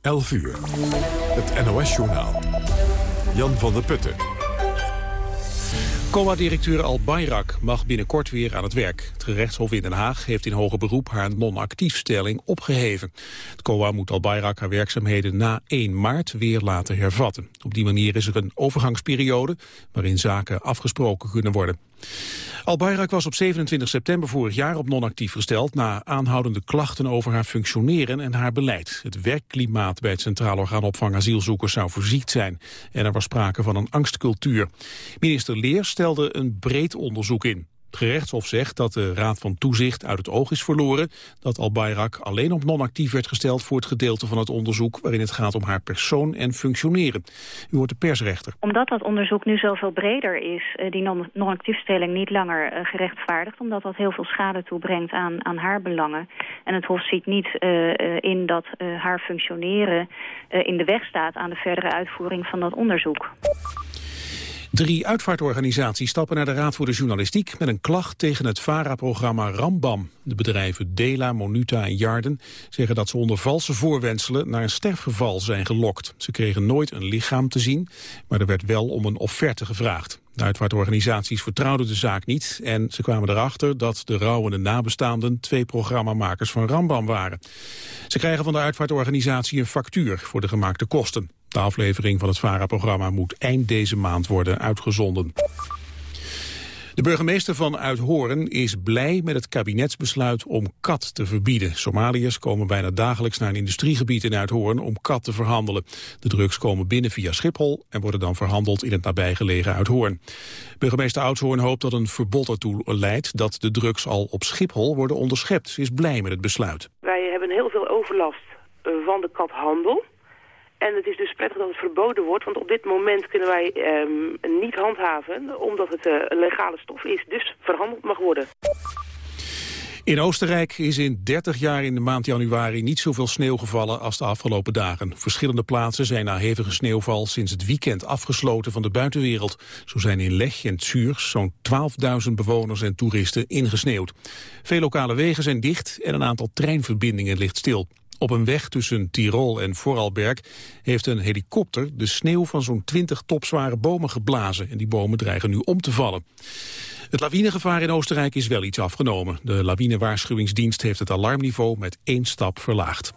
11 uur. Het NOS-journaal. Jan van der Putten. COA-directeur Al Bayrak mag binnenkort weer aan het werk. Het gerechtshof in Den Haag heeft in hoger beroep haar non-actiefstelling opgeheven. Het COA moet Al Bayrak haar werkzaamheden na 1 maart weer laten hervatten. Op die manier is er een overgangsperiode waarin zaken afgesproken kunnen worden. Al-Bayrak was op 27 september vorig jaar op non-actief gesteld... na aanhoudende klachten over haar functioneren en haar beleid. Het werkklimaat bij het Centraal Orgaan Opvang Asielzoekers zou verziekt zijn. En er was sprake van een angstcultuur. Minister Leer stelde een breed onderzoek in. Het gerechtshof zegt dat de Raad van Toezicht uit het oog is verloren... dat Al-Bayrak alleen op non-actief werd gesteld voor het gedeelte van het onderzoek... waarin het gaat om haar persoon en functioneren. U hoort de persrechter. Omdat dat onderzoek nu zoveel breder is... Eh, die non-actiefstelling niet langer uh, gerechtvaardigd... omdat dat heel veel schade toebrengt aan, aan haar belangen. En het Hof ziet niet uh, in dat haar functioneren in de weg staat... aan de verdere uitvoering van dat onderzoek. Drie uitvaartorganisaties stappen naar de Raad voor de Journalistiek met een klacht tegen het VARA-programma Rambam. De bedrijven Dela, Monuta en Jarden zeggen dat ze onder valse voorwenselen naar een sterfgeval zijn gelokt. Ze kregen nooit een lichaam te zien, maar er werd wel om een offerte gevraagd. De uitvaartorganisaties vertrouwden de zaak niet en ze kwamen erachter dat de rouwende nabestaanden twee programmamakers van Rambam waren. Ze krijgen van de uitvaartorganisatie een factuur voor de gemaakte kosten. De aflevering van het VARA-programma moet eind deze maand worden uitgezonden. De burgemeester van Uithoorn is blij met het kabinetsbesluit om kat te verbieden. Somaliërs komen bijna dagelijks naar een industriegebied in Uithoorn om kat te verhandelen. De drugs komen binnen via Schiphol en worden dan verhandeld in het nabijgelegen Uithoorn. Burgemeester Oudshoorn hoopt dat een verbod ertoe leidt dat de drugs al op Schiphol worden onderschept. Ze is blij met het besluit. Wij hebben heel veel overlast eh, van de kathandel. En het is dus prettig dat het verboden wordt, want op dit moment kunnen wij um, niet handhaven, omdat het uh, een legale stof is, dus verhandeld mag worden. In Oostenrijk is in 30 jaar in de maand januari niet zoveel sneeuw gevallen als de afgelopen dagen. Verschillende plaatsen zijn na hevige sneeuwval sinds het weekend afgesloten van de buitenwereld. Zo zijn in Lech en Zürich zo'n 12.000 bewoners en toeristen ingesneeuwd. Veel lokale wegen zijn dicht en een aantal treinverbindingen ligt stil. Op een weg tussen Tirol en Vorarlberg heeft een helikopter de sneeuw van zo'n 20 topzware bomen geblazen. En die bomen dreigen nu om te vallen. Het lawinegevaar in Oostenrijk is wel iets afgenomen. De lawinewaarschuwingsdienst heeft het alarmniveau met één stap verlaagd.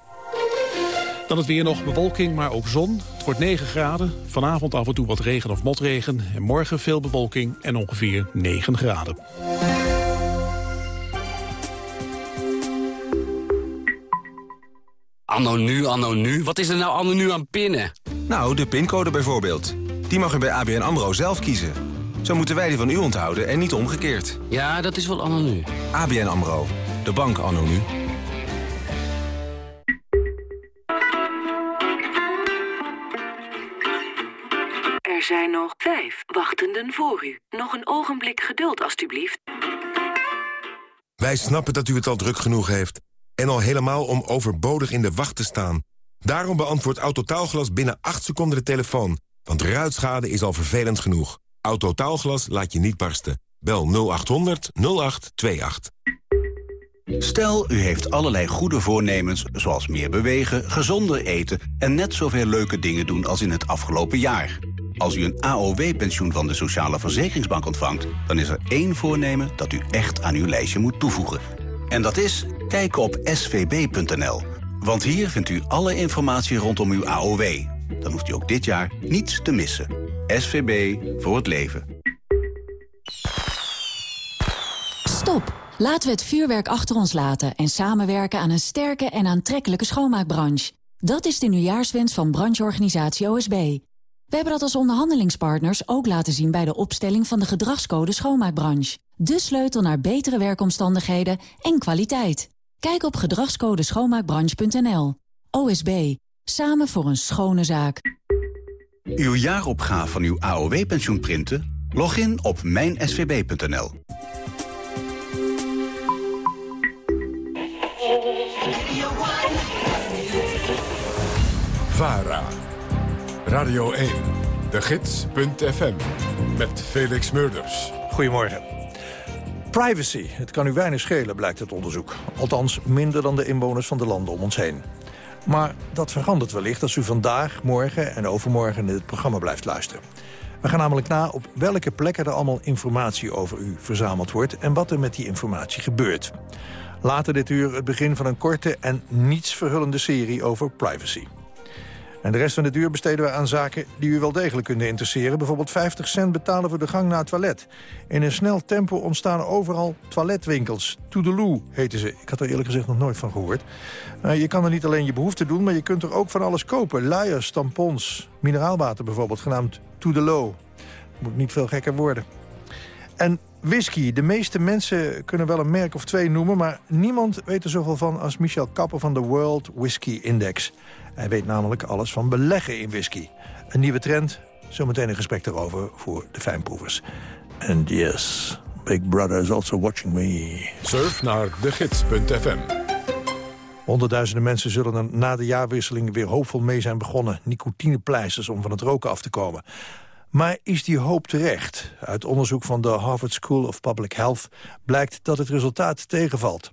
Dan het weer nog bewolking, maar ook zon. Het wordt 9 graden. Vanavond af en toe wat regen of motregen. En morgen veel bewolking en ongeveer 9 graden. Anno nu, anno nu? Wat is er nou anno nu aan pinnen? Nou, de pincode bijvoorbeeld. Die mag u bij ABN AMRO zelf kiezen. Zo moeten wij die van u onthouden en niet omgekeerd. Ja, dat is wel anno nu. ABN AMRO. De bank anno nu. Er zijn nog vijf wachtenden voor u. Nog een ogenblik geduld, alstublieft. Wij snappen dat u het al druk genoeg heeft. En al helemaal om overbodig in de wacht te staan. Daarom beantwoordt Autotaalglas binnen 8 seconden de telefoon. Want ruitschade is al vervelend genoeg. Autotaalglas laat je niet barsten. Bel 0800 0828. Stel, u heeft allerlei goede voornemens, zoals meer bewegen, gezonder eten... en net zoveel leuke dingen doen als in het afgelopen jaar. Als u een AOW-pensioen van de Sociale Verzekeringsbank ontvangt... dan is er één voornemen dat u echt aan uw lijstje moet toevoegen. En dat is kijken op svb.nl. Want hier vindt u alle informatie rondom uw AOW. Dan hoeft u ook dit jaar niets te missen. SVB voor het leven. Stop! Laten we het vuurwerk achter ons laten... en samenwerken aan een sterke en aantrekkelijke schoonmaakbranche. Dat is de nieuwjaarswens van brancheorganisatie OSB. We hebben dat als onderhandelingspartners ook laten zien... bij de opstelling van de gedragscode schoonmaakbranche. De sleutel naar betere werkomstandigheden en kwaliteit. Kijk op gedragscodeschoonmaakbranche.nl. OSB. Samen voor een schone zaak. Uw jaaropgave van uw AOW-pensioen printen? Log in op mijnsvb.nl. VARA. Radio 1. De Gids.fm. Met Felix Murders. Goedemorgen. Privacy. Het kan u weinig schelen, blijkt het onderzoek. Althans, minder dan de inwoners van de landen om ons heen. Maar dat verandert wellicht als u vandaag, morgen en overmorgen in het programma blijft luisteren. We gaan namelijk na op welke plekken er allemaal informatie over u verzameld wordt... en wat er met die informatie gebeurt. Later dit uur het begin van een korte en niets verhullende serie over privacy. En de rest van het uur besteden we aan zaken die u wel degelijk kunnen interesseren. Bijvoorbeeld 50 cent betalen voor de gang naar het toilet. In een snel tempo ontstaan overal toiletwinkels. Toedeloe heten ze. Ik had er eerlijk gezegd nog nooit van gehoord. Uh, je kan er niet alleen je behoefte doen, maar je kunt er ook van alles kopen. Luiers, tampons, mineraalwater bijvoorbeeld, genaamd Toedelo. Moet niet veel gekker worden. En whisky. De meeste mensen kunnen wel een merk of twee noemen... maar niemand weet er zoveel van als Michel Kapper van de World Whisky Index. Hij weet namelijk alles van beleggen in whisky. Een nieuwe trend, zometeen een gesprek daarover voor de fijnproevers. And yes, Big Brother is also watching me. Surf naar degids.fm. Honderdduizenden mensen zullen er na de jaarwisseling weer hoopvol mee zijn begonnen. Nicotinepleisters om van het roken af te komen. Maar is die hoop terecht? Uit onderzoek van de Harvard School of Public Health blijkt dat het resultaat tegenvalt.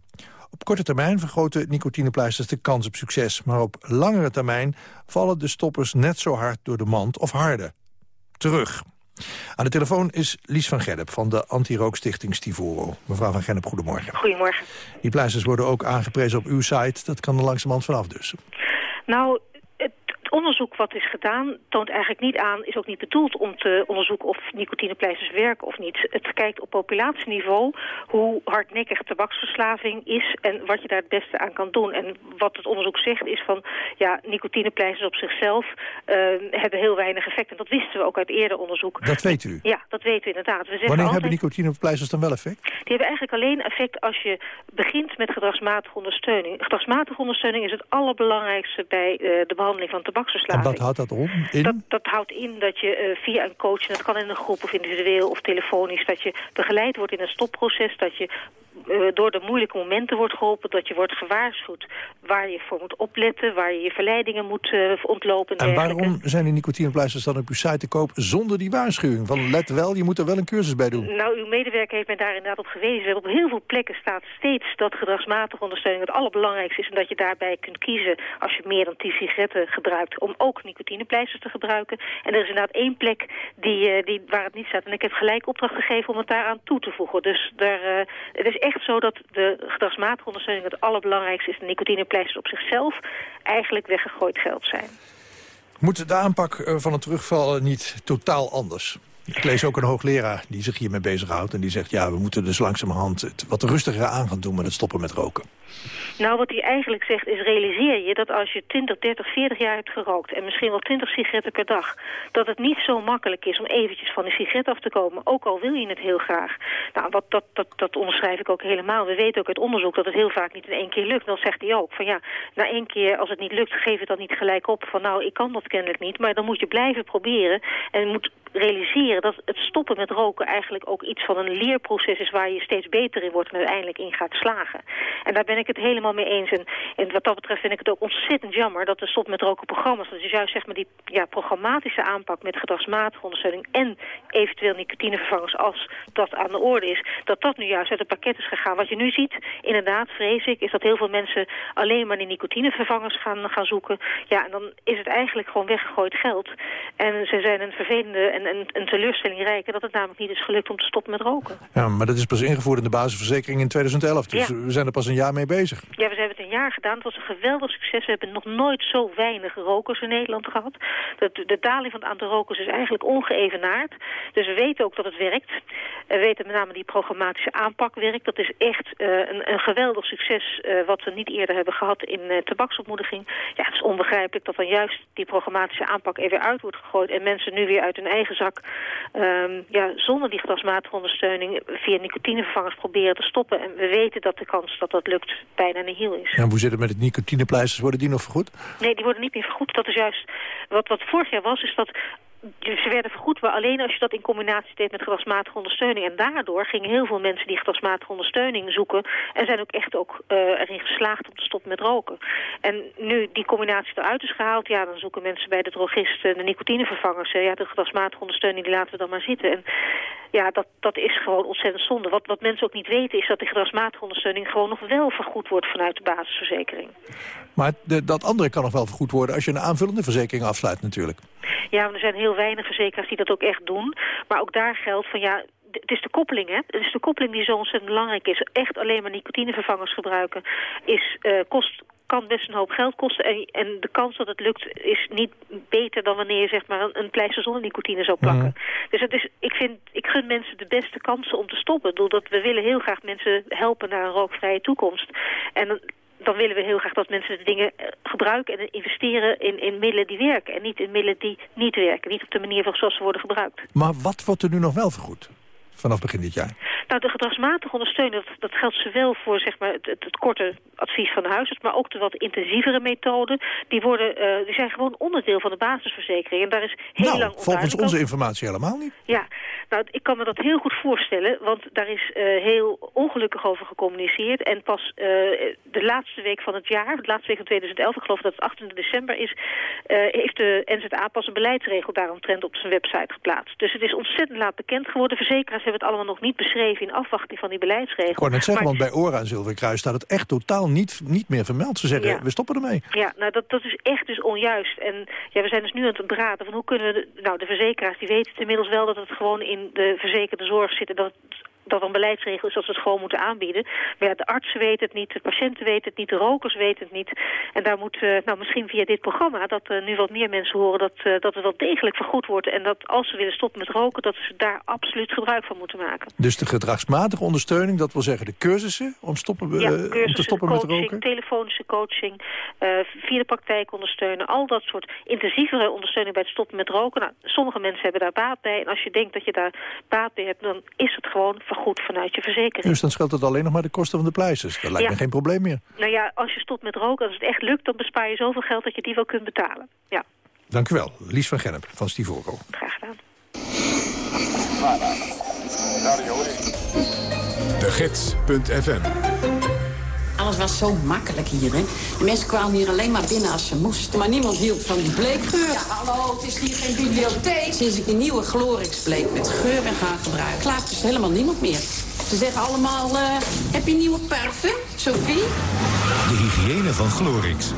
Op korte termijn vergroten nicotinepleisters de kans op succes... maar op langere termijn vallen de stoppers net zo hard door de mand of harder. Terug. Aan de telefoon is Lies van Gennep van de Anti-Rookstichting Stivoro. Mevrouw van Gennep, goedemorgen. Goedemorgen. Die pleisters worden ook aangeprezen op uw site. Dat kan er langzamerhand vanaf dus. Nou, het onderzoek wat is gedaan toont eigenlijk niet aan, is ook niet bedoeld om te onderzoeken of nicotinepleisters werken of niet. Het kijkt op populatieniveau hoe hardnekkig tabaksverslaving is en wat je daar het beste aan kan doen. En wat het onderzoek zegt is van, ja, nicotinepleisters op zichzelf uh, hebben heel weinig effect. En dat wisten we ook uit eerder onderzoek. Dat weet u? Ja, dat weten we inderdaad. We Wanneer altijd, hebben nicotinepleisters dan wel effect? Die hebben eigenlijk alleen effect als je begint met gedragsmatige ondersteuning. Gedragsmatige ondersteuning is het allerbelangrijkste bij uh, de behandeling van tabak en wat houdt dat om? In? Dat, dat houdt in dat je uh, via een coach, dat kan in een groep of individueel of telefonisch, dat je begeleid wordt in een stopproces, dat je uh, door de moeilijke momenten wordt geholpen, dat je wordt gewaarschuwd waar je voor moet opletten, waar je je verleidingen moet uh, ontlopen. En, en waarom zijn die nicotinepleisters dan op uw site te koop zonder die waarschuwing? Van let wel, je moet er wel een cursus bij doen. Nou, uw medewerker heeft mij daar inderdaad op gewezen. Op heel veel plekken staat steeds dat gedragsmatige ondersteuning het allerbelangrijkste is en dat je daarbij kunt kiezen als je meer dan 10 sigaretten gebruikt om ook nicotinepleisters te gebruiken. En er is inderdaad één plek die, uh, die, waar het niet staat. En ik heb gelijk opdracht gegeven om het daaraan toe te voegen. Dus daar, het is echt zo dat de gedragsmatige ondersteuning het allerbelangrijkste is. De nicotinepleisters op zichzelf eigenlijk weggegooid geld zijn. Moet de aanpak eh, van het terugvallen niet totaal anders? Ik lees ook een hoogleraar die zich hiermee bezighoudt... en die zegt, ja, we moeten dus langzamerhand het wat rustiger aan gaan doen... met het stoppen met roken. Nou, wat hij eigenlijk zegt is, realiseer je dat als je 20, 30, 40 jaar hebt gerookt... en misschien wel 20 sigaretten per dag... dat het niet zo makkelijk is om eventjes van de sigaret af te komen. Ook al wil je het heel graag. Nou, wat, dat, dat, dat onderschrijf ik ook helemaal. We weten ook uit onderzoek dat het heel vaak niet in één keer lukt. Dan zegt hij ook van ja, na één keer als het niet lukt... geef het dan niet gelijk op van nou, ik kan dat kennelijk niet. Maar dan moet je blijven proberen en moet realiseren dat het stoppen met roken eigenlijk ook iets van een leerproces is waar je steeds beter in wordt en uiteindelijk in gaat slagen. En daar ben ik het helemaal mee eens. En, en wat dat betreft vind ik het ook ontzettend jammer dat de stop met roken programma's, dat is juist zeg maar die ja, programmatische aanpak met gedragsmatige ondersteuning en eventueel nicotinevervangers als dat aan de orde is, dat dat nu juist uit het pakket is gegaan. Wat je nu ziet, inderdaad vrees ik, is dat heel veel mensen alleen maar die nicotinevervangers gaan, gaan zoeken. Ja, en dan is het eigenlijk gewoon weggegooid geld. En ze zijn een vervelende en een teleurstelling rijken dat het namelijk niet is gelukt om te stoppen met roken. Ja, maar dat is pas ingevoerd in de basisverzekering in 2011. Dus ja. we zijn er pas een jaar mee bezig. Ja, we hebben het een jaar gedaan. Het was een geweldig succes. We hebben nog nooit zo weinig rokers in Nederland gehad. De, de daling van het aantal rokers is eigenlijk ongeëvenaard. Dus we weten ook dat het werkt. We weten met name die programmatische aanpak werkt. Dat is echt uh, een, een, geweldig succes uh, wat we niet eerder hebben gehad in uh, tabaksopmoediging. Ja, het is onbegrijpelijk dat dan juist die programmatische aanpak even uit wordt gegooid... en mensen nu weer uit hun eigen zak um, ja, zonder die gedragsmatige ondersteuning via nicotinevervangers proberen te stoppen. En we weten dat de kans dat dat lukt bijna nihil is. En hoe zit het met het nicotinepleisters? Worden die nog vergoed? Nee, die worden niet meer vergoed. Dat is juist wat, wat vorig jaar was, is dat dus ze werden vergoed, maar alleen als je dat in combinatie deed met gedragsmatige ondersteuning. En daardoor gingen heel veel mensen die gedragsmatige ondersteuning zoeken... en zijn ook echt ook uh, erin geslaagd om te stoppen met roken. En nu die combinatie eruit is gehaald... ja, dan zoeken mensen bij de drogist de nicotinevervangers. ja, de gedragsmatige ondersteuning die laten we dan maar zitten. En ja, dat, dat is gewoon ontzettend zonde. Wat, wat mensen ook niet weten is dat die gedragsmatige ondersteuning... gewoon nog wel vergoed wordt vanuit de basisverzekering. Maar de, dat andere kan nog wel vergoed worden als je een aanvullende verzekering afsluit natuurlijk. Ja, maar er zijn heel weinig verzekeraars die dat ook echt doen. Maar ook daar geldt van ja, het is de koppeling, hè? Het is de koppeling die zo ontzettend belangrijk is. Echt alleen maar nicotinevervangers gebruiken is, uh, kost, kan best een hoop geld kosten. En, en, de kans dat het lukt is niet beter dan wanneer je zeg maar een, een pleister zonder nicotine zou plakken. Mhm. Dus het is, ik, vind, ik gun mensen de beste kansen om te stoppen. Doordat we willen heel graag mensen helpen naar een rookvrije toekomst. En dan willen we heel graag dat mensen de dingen eh, gebruiken en investeren in, in middelen die werken. En niet in middelen die niet werken. Niet op de manier zoals ze worden gebruikt. Maar wat wordt er nu nog wel vergoed? Vanaf begin dit jaar? Nou, de gedragsmatige ondersteuning, dat, dat geldt zowel voor zeg maar, het, het, korte advies van de huisarts... maar ook de wat intensievere methoden. Die, worden, uh, die zijn gewoon onderdeel van de basisverzekering. En daar is heel nou, lang volgens onze informatie helemaal niet. Ja, nou, ik kan me dat heel goed voorstellen... want daar is uh, heel ongelukkig over gecommuniceerd. En pas uh, de laatste week van het jaar, de laatste week van 2011... ik geloof dat het 28 december is... heeft de NZA pas een beleidsregel daaromtrent op zijn website geplaatst. Dus het is ontzettend laat bekend geworden. Verzekeraars hebben het allemaal nog niet beschreven in afwachting van die beleidsregel. Ik kon net zeggen, want bij ORA en Zilverkruis staat het echt totaal niet, niet meer vermeld. Ze zeggen, we stoppen ermee. Ja, nou dat, dat is echt dus onjuist. En ja, we zijn dus nu aan het praten van hoe kunnen we... De, nou, de verzekeraars die weten inmiddels wel dat het gewoon in de verzekerde zorg zit... en dat dat een beleidsregel is dat ze het gewoon moeten aanbieden. Maar ja, de artsen weten het niet, de patiënten weten het niet, de rokers weten het niet. En daar moet, uh, nou misschien via dit programma, dat uh, nu wat meer mensen horen dat, uh, dat het wel degelijk vergoed wordt. En dat als ze willen stoppen met roken, dat ze daar absoluut gebruik van moeten maken. Dus de gedragsmatige ondersteuning, dat wil zeggen de cursussen om, stoppen, ja, cursussen, om te stoppen coaching, met roken? telefonische coaching, via de praktijk ondersteunen. Al dat soort intensievere ondersteuning bij het stoppen met roken. Nou, sommige mensen hebben daar baat bij. En als je denkt dat je daar baat bij hebt, dan is het gewoon vergoed goed vanuit je verzekering. Dus dan scheelt het alleen nog maar de kosten van de pleisters. Dat lijkt me geen probleem meer. Nou ja, als je stopt met roken, als het echt lukt... dan bespaar je zoveel geld dat je die wel kunt betalen. Ja. Dank u wel, Lies van Gennep van Stivoro. Graag gedaan. De Gids.fm alles was zo makkelijk hier, hè. De mensen kwamen hier alleen maar binnen als ze moesten. Maar niemand hield van die bleekgeur. Ja, hallo, het is hier geen bibliotheek. Sinds ik een nieuwe Glorix bleek met geur en gaan gebruiken... klaagt dus helemaal niemand meer. Ze zeggen allemaal, uh, heb je nieuwe parfum, Sophie? De hygiëne van Glorix.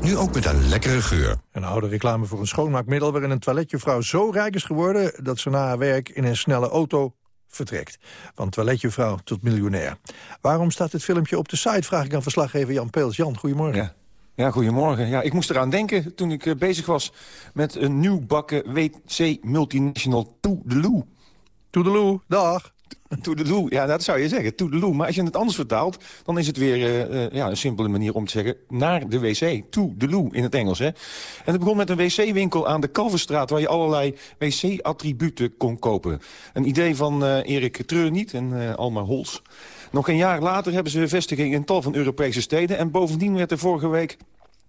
Nu ook met een lekkere geur. Een oude reclame voor een schoonmaakmiddel... waarin een toiletjuffrouw zo rijk is geworden... dat ze na haar werk in een snelle auto vertrekt. Van toiletjuffrouw tot miljonair. Waarom staat dit filmpje op de site, vraag ik aan verslaggever Jan Peels. Jan, goedemorgen. Ja. Ja, goedemorgen. Ja, ik moest eraan denken toen ik uh, bezig was met een nieuw bakken WC Multinational Toedeloe. Toedeloe, dag. Toedeloe, ja, dat zou je zeggen, toedeloe. Maar als je het anders vertaalt, dan is het weer uh, uh, ja, een simpele manier om te zeggen... naar de wc, toedeloe in het Engels. Hè. En het begon met een wc-winkel aan de Kalverstraat... waar je allerlei wc-attributen kon kopen. Een idee van uh, Erik Treurniet en Alma Hols. Nog een jaar later hebben ze vestiging in tal van Europese steden... en bovendien werd er vorige week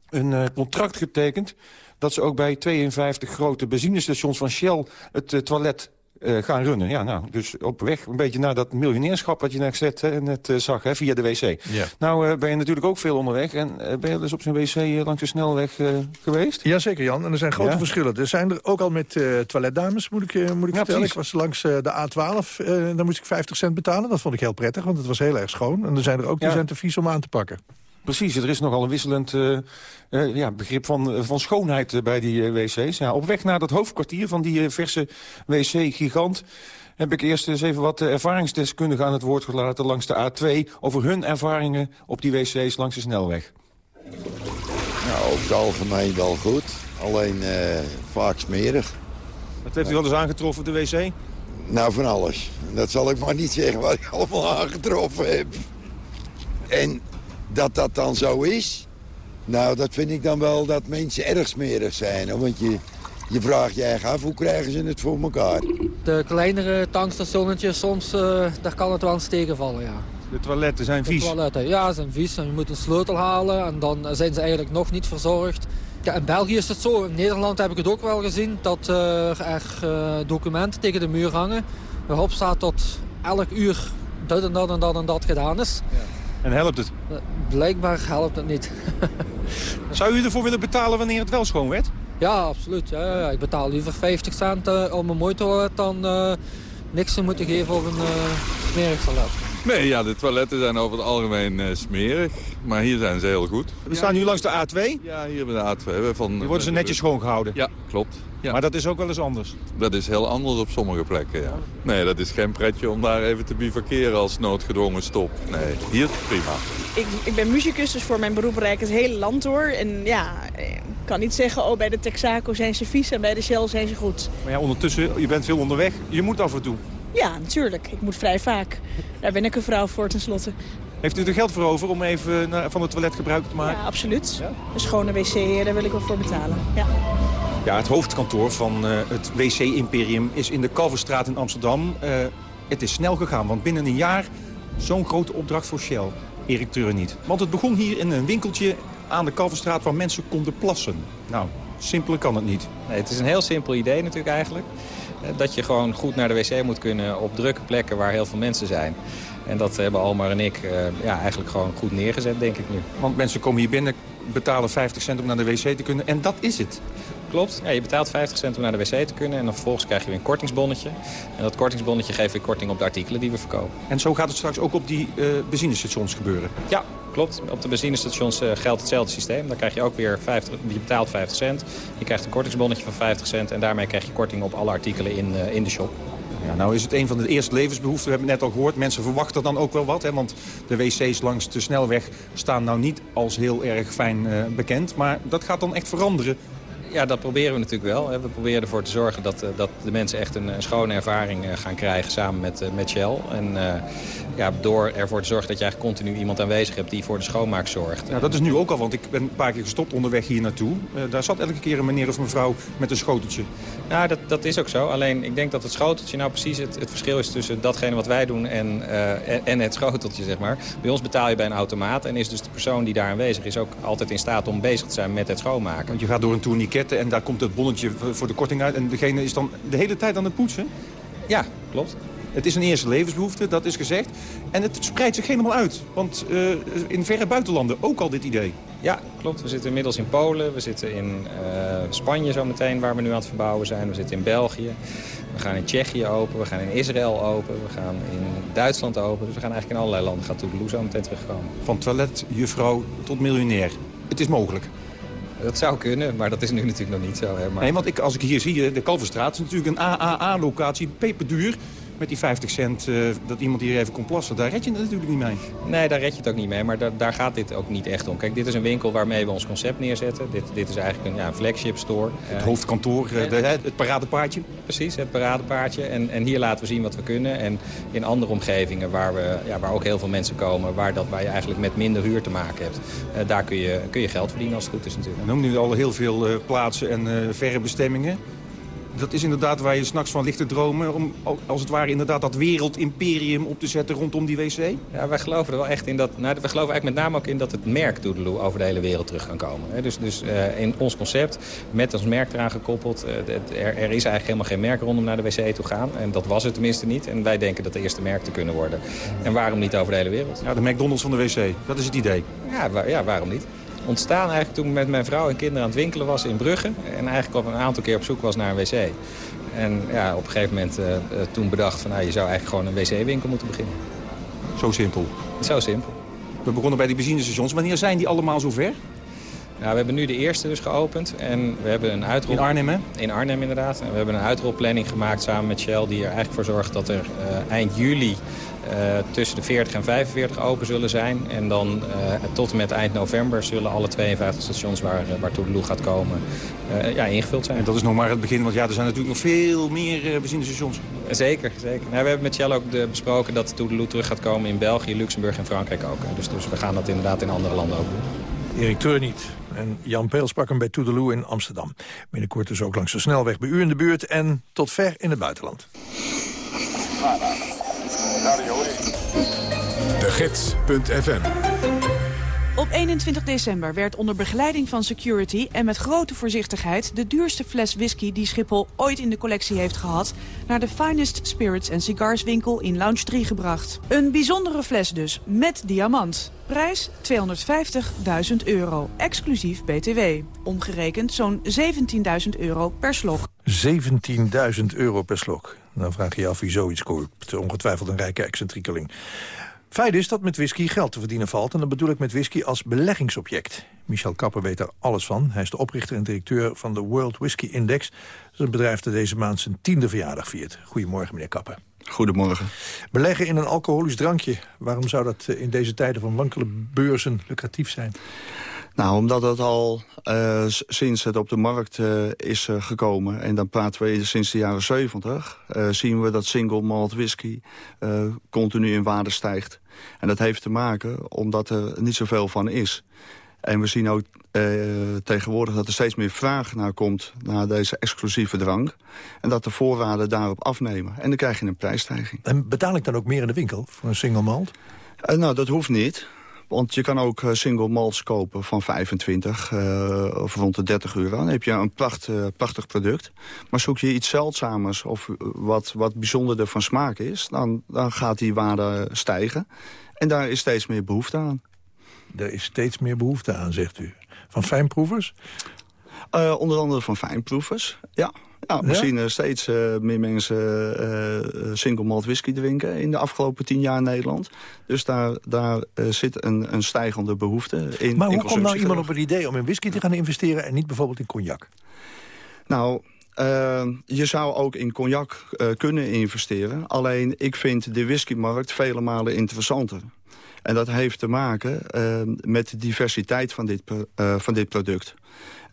een contract getekend... dat ze ook bij 52 grote benzinestations van Shell het toilet uh, gaan runnen. Ja, nou, dus op weg een beetje naar dat miljonairschap... wat je net, hè, net uh, zag, hè, via de wc. Ja. Nou uh, ben je natuurlijk ook veel onderweg. En ben je dus op zo'n wc langs de snelweg geweest? Jazeker, Jan. En er zijn grote ja. verschillen. Er zijn er ook al met toiletdames, moet ik, moet ik ja, vertellen. Precies. Ik was langs de A12, daar moest ik 50 cent betalen. Dat vond ik heel prettig, want het was heel erg schoon. En er zijn er ook die zijn te vies om aan te pakken. Precies, er is nogal een wisselend uh, uh, ja, begrip van, van schoonheid bij die wc's. Ja, op weg naar dat hoofdkwartier van die verse wc-gigant... heb ik eerst eens even wat ervaringsdeskundigen aan het woord gelaten langs de A2... over hun ervaringen op die wc's langs de snelweg. Nou, over het algemeen wel goed. Alleen vaak smerig. Wat heeft u wel eens aangetroffen op de wc? Nou, van alles. Dat zal ik maar niet zeggen wat ik allemaal aangetroffen heb. En dat dat dan zo is... Nou, dat vind ik dan wel dat mensen erg smerig zijn. Want je, je vraagt je eigen af, hoe krijgen ze het voor elkaar? De kleinere tankstationnetjes, soms uh, daar kan het wel eens tegenvallen, ja. De toiletten zijn vies? De toiletten, ja, zijn vies. En je moet een sleutel halen en dan zijn ze eigenlijk nog niet verzorgd. Ja, in België is het zo. In Nederland heb ik het ook wel gezien dat uh, er uh, documenten tegen de muur hangen. Waarop staat dat elk uur dat en dat en dat en dat gedaan is. Ja. En helpt het? Uh, blijkbaar helpt het niet. Zou u ervoor willen betalen wanneer het wel schoon werd? Ja, absoluut. Ja, ik betaal liever 50 cent om een mooi toilet dan niks te moeten geven op een smerig toilet. Nee, ja, de toiletten zijn over het algemeen uh, smerig. Maar hier zijn ze heel goed. We staan nu langs de A2? Ja, hier bij de A2. Van, hier worden ze netjes schoongehouden? Ja, klopt. Ja. Maar dat is ook wel eens anders? Dat is heel anders op sommige plekken, ja. Nee, dat is geen pretje om daar even te bivakeren als noodgedwongen stop. Nee, hier prima. Ik, ik ben muzikus, dus voor mijn beroep rijd ik het hele land door. En ja, ik kan niet zeggen, oh, bij de Texaco zijn ze vies en bij de Shell zijn ze goed. Maar ja, ondertussen, je bent veel onderweg. Je moet af en toe. Ja, natuurlijk. Ik moet vrij vaak. Daar ben ik een vrouw voor tenslotte. Heeft u er geld voor over om even van het toilet gebruik te maken? Ja, absoluut. Ja? Een schone wc, eh, daar wil ik wel voor betalen. Ja. Ja, het hoofdkantoor van uh, het WC-imperium is in de Kalverstraat in Amsterdam. Uh, het is snel gegaan, want binnen een jaar zo'n grote opdracht voor Shell. Erik Turren niet. Want het begon hier in een winkeltje aan de Kalverstraat waar mensen konden plassen. Nou, simpeler kan het niet. Nee, het is een heel simpel idee natuurlijk eigenlijk. Dat je gewoon goed naar de wc moet kunnen op drukke plekken waar heel veel mensen zijn. En dat hebben Almar en ik uh, ja, eigenlijk gewoon goed neergezet, denk ik nu. Want mensen komen hier binnen, betalen 50 cent om naar de wc te kunnen. En dat is het. Klopt. Ja, je betaalt 50 cent om naar de wc te kunnen. En dan vervolgens krijg je weer een kortingsbonnetje. En dat kortingsbonnetje geeft weer korting op de artikelen die we verkopen. En zo gaat het straks ook op die uh, benzinestations gebeuren? Ja, klopt. Op de benzinestations uh, geldt hetzelfde systeem. Dan krijg je ook weer 50, je betaalt 50 cent. Je krijgt een kortingsbonnetje van 50 cent. En daarmee krijg je korting op alle artikelen in, uh, in de shop. Ja, nou is het een van de eerste levensbehoeften. We hebben het net al gehoord. Mensen verwachten dan ook wel wat. Hè, want de wc's langs de snelweg staan nou niet als heel erg fijn uh, bekend. Maar dat gaat dan echt veranderen ja, dat proberen we natuurlijk wel. We proberen ervoor te zorgen dat, dat de mensen echt een, schone ervaring gaan krijgen samen met, met Shell. En ja, door ervoor te zorgen dat je eigenlijk continu iemand aanwezig hebt die voor de schoonmaak zorgt. Ja, dat is nu ook al, want ik ben een paar keer gestopt onderweg hier naartoe. Uh, daar zat elke keer een meneer of mevrouw met een schoteltje. Nou, dat, dat is ook zo. Alleen ik denk dat het schoteltje nou precies het, het verschil is tussen datgene wat wij doen en, uh, en, het schoteltje, zeg maar. Bij ons betaal je bij een automaat en is dus de persoon die daar aanwezig is ook altijd in staat om bezig te zijn met het schoonmaken. Want je gaat door een tourniquet en daar komt het bonnetje voor de korting uit en degene is dan de hele tijd aan het poetsen? Ja, klopt. Het is een eerste levensbehoefte, dat is gezegd. En het spreidt zich helemaal uit. Want uh, in verre buitenlanden ook al dit idee. Ja, klopt. We zitten inmiddels in Polen. We zitten in uh, Spanje zometeen, waar we nu aan het verbouwen zijn. We zitten in België. We gaan in Tsjechië open. We gaan in Israël open. We gaan in Duitsland open. Dus we gaan eigenlijk in allerlei landen. Gaat Toedeloe zo meteen terugkomen. Van toiletjuffrouw tot miljonair. Het is mogelijk. Dat zou kunnen, maar dat is nu natuurlijk nog niet zo. Hè. Nee, want ik, als ik hier zie, de Kalverstraat is natuurlijk een AAA-locatie, peperduur met die 50 cent uh, dat iemand hier even kon plassen. Daar red je het natuurlijk niet mee. Nee, daar red je het ook niet mee. Maar daar, daar gaat dit ook niet echt om. Kijk, dit is een winkel waarmee we ons concept neerzetten. Dit, dit is eigenlijk een ja, flagship store. Het hoofdkantoor, uh, de, het paradepaardje. Precies, het paradepaardje. En, en hier laten we zien wat we kunnen. En in andere omgevingen waar, we, ja, waar ook heel veel mensen komen... waar, dat, waar je eigenlijk met minder huur te maken hebt... Uh, daar kun je, kun je geld verdienen als het goed is natuurlijk. We noemen nu al heel veel plaatsen en verre bestemmingen dat is inderdaad waar je s'nachts van ligt te dromen... om als het ware inderdaad dat wereldimperium op te zetten rondom die wc? Ja, wij geloven er wel echt in dat... Nou, wij geloven eigenlijk met name ook in dat het merk Toedeloe over de hele wereld terug kan komen. Dus, dus uh, in ons concept, met ons merk eraan gekoppeld... Uh, er, er, is eigenlijk helemaal geen merk rondom naar de wc toe gaan. En dat was het tenminste niet. En wij denken dat de eerste merk te kunnen worden. En waarom niet over de hele wereld? Ja, de McDonald's van de wc. Dat is het idee. Ja, ja waarom niet? Ontstaan eigenlijk toen ik met mijn vrouw en kinderen aan het winkelen was in Brugge. En eigenlijk al een aantal keer op zoek was naar een wc. En ja, op een gegeven moment uh, toen bedacht van nou, je zou eigenlijk gewoon een wc-winkel moeten beginnen. Zo simpel? Zo simpel. We begonnen bij die benzinestations. Wanneer zijn die allemaal zover? Nou, we hebben nu de eerste dus geopend en we hebben een uitrol... In Arnhem, hè? In Arnhem, inderdaad. En we hebben een uitrolplanning gemaakt samen met Shell... die er eigenlijk voor zorgt dat er uh, eind juli uh, tussen de 40 en 45 open zullen zijn. En dan uh, tot en met eind november zullen alle 52 stations waar, uh, waar Toedeloe gaat komen ja, ingevuld zijn. En dat is nog maar het begin, want ja, er zijn natuurlijk nog veel meer benzinestations. Zeker, zeker. Nou, we hebben met Shell ook de, besproken dat Toedeloe terug gaat komen in België, Luxemburg en Frankrijk ook. Dus, dus we gaan dat inderdaad in andere landen ook doen. Erik Teurniet en Jan Peels sprak hem bij Toedeloe in Amsterdam. Binnenkort dus ook langs de snelweg bij u in de buurt en tot ver in het buitenland. De Gids.fm op Op 21 december werd onder begeleiding van security en met grote voorzichtigheid... de duurste fles whisky die Schiphol ooit in de collectie heeft gehad... naar de Finest Spirits and Cigars winkel in Lounge 3 gebracht. Een bijzondere fles dus, met diamant. Prijs 250.000 euro, exclusief BTW. Omgerekend zo'n 17.000 euro per slok. 17.000 euro per slok. Dan vraag je je af wie zoiets koopt. Ongetwijfeld een rijke excentriekeling. Feit is dat met whisky geld te verdienen valt. En dan bedoel ik met whisky als beleggingsobject. Michel Kapper weet daar alles van. Hij is de oprichter en directeur van de World Whisky Index. Dat is een bedrijf dat deze maand zijn tiende verjaardag viert. Goedemorgen, meneer Kapper. Goedemorgen. Beleggen in een alcoholisch drankje. Waarom zou dat eh, in deze tijden van wankele beurzen lucratief zijn? Nou, omdat het al uh, sinds het op de markt uh, is uh, gekomen... en dan praten we sinds de jaren 70... zien we dat single malt whisky continu in waarde stijgt. En dat heeft te maken omdat er niet zoveel van is. En we zien ook tegenwoordig dat er steeds meer vraag naar komt... naar deze exclusieve drank. En dat de voorraden daarop afnemen. En dan krijg je een prijsstijging. En betaal ik dan ook meer in de winkel voor een single malt? nou, dat hoeft niet. Want je kan ook single malts kopen van 25 uh, of rond de 30 euro. Dan heb je een pracht, uh, prachtig product. Maar zoek je iets zeldzamers of wat, wat bijzonderder van smaak is... Dan, dan gaat die waarde stijgen. En daar is steeds meer behoefte aan. Er is steeds meer behoefte aan, zegt u. Van fijnproevers? Uh, onder andere van fijnproevers, ja. We ja? zien steeds uh, meer mensen uh, single malt whisky drinken in de afgelopen tien jaar in Nederland. Dus daar, daar zit een, een stijgende behoefte in. Maar in hoe komt nou iemand op het idee om in whisky te gaan investeren en niet bijvoorbeeld in cognac? Nou, uh, je zou ook in cognac uh, kunnen investeren. Alleen ik vind de whiskymarkt vele malen interessanter. En dat heeft te maken uh, met de diversiteit van dit, van dit product.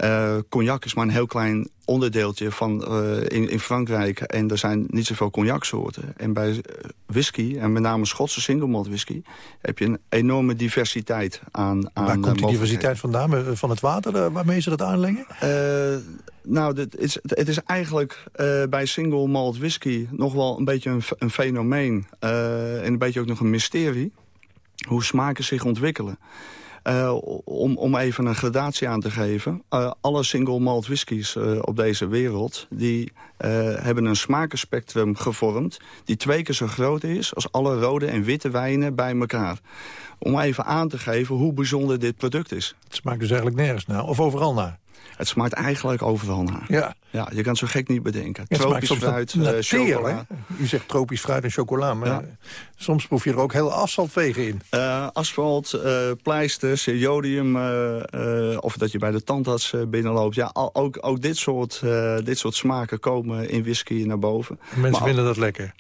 Uh, cognac is maar een heel klein onderdeeltje van, uh, in, in Frankrijk. En er zijn niet zoveel cognacsoorten. En bij whisky, en met name Schotse single malt whisky... heb je een enorme diversiteit aan... aan Waar komt die diversiteit vandaan? Van het water waarmee ze dat aanlengen? Uh, nou, dit is, het is eigenlijk uh, bij single malt whisky nog wel een beetje een, een fenomeen. En een beetje ook nog een mysterie. Hoe smaken zich ontwikkelen. Uh, om, om even een gradatie aan te geven. Uh, alle single malt whiskies uh, op deze wereld... die hebben een smakenspectrum gevormd... die twee keer zo groot is als alle rode en witte wijnen bij elkaar. Om even aan te geven hoe bijzonder dit product is. Het smaakt dus eigenlijk nergens naar, of overal naar. Het smaakt eigenlijk overal naar. Ja. Ja, je kan het zo gek niet bedenken. Ja, tropisch fruit, uh, chocola. U zegt tropisch fruit en chocola, maar ja. soms proef je er ook heel asfaltvegen in. Uh, asfalt, uh, pleisters, jodium, of dat je bij de tandarts binnenloopt. Ja, ook, ook dit, soort, dit soort smaken komen in whisky naar boven. Mensen maar, vinden dat lekker.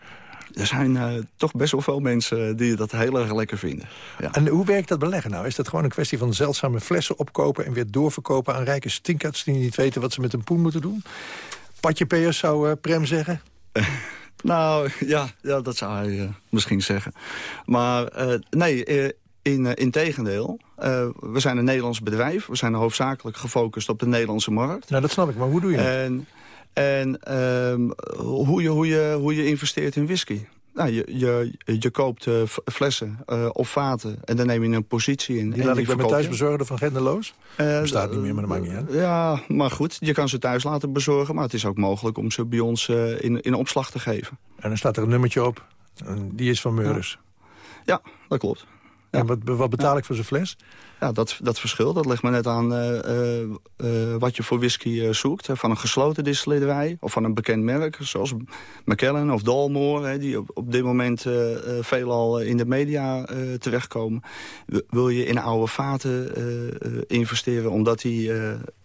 Er zijn uh, toch best wel veel mensen die dat heel erg lekker vinden. Ja. En hoe werkt dat beleggen nou? Is dat gewoon een kwestie van zeldzame flessen opkopen... en weer doorverkopen aan rijke stinkerts die niet weten wat ze met een poen moeten doen? Patjepeers zou uh, Prem zeggen? nou, ja, ja, dat zou hij uh, misschien zeggen. Maar nee, in, in tegendeel. we zijn een Nederlands bedrijf. We zijn hoofdzakelijk gefocust op de Nederlandse markt. Nou, dat snap ik. Maar hoe doe je dat? En, en um, hoe, je, hoe, je, hoe je investeert in whisky. Nou, je, je, je koopt uh, flessen uh, of vaten en dan neem je een positie in. Die laat ik bij mijn thuisbezorgde van Gendeloos? Uh, Bestaat niet meer, maar dat maakt niet uit. Ja, maar goed, je kan ze thuis laten bezorgen. Maar het is ook mogelijk om ze bij ons in, in opslag te geven. En dan staat er een nummertje op. Die is van Meurders. Ja, ja dat klopt. Ja. En wat, wat betaal ik voor zo'n fles? Ja, dat, dat verschilt. Dat ligt maar net aan uh, uh, wat je voor whisky zoekt. Van een gesloten distillerij of van een bekend merk. Zoals Macallan of Dalmore. die op, op dit moment veelal in de media terechtkomen. Wil je in oude vaten investeren omdat die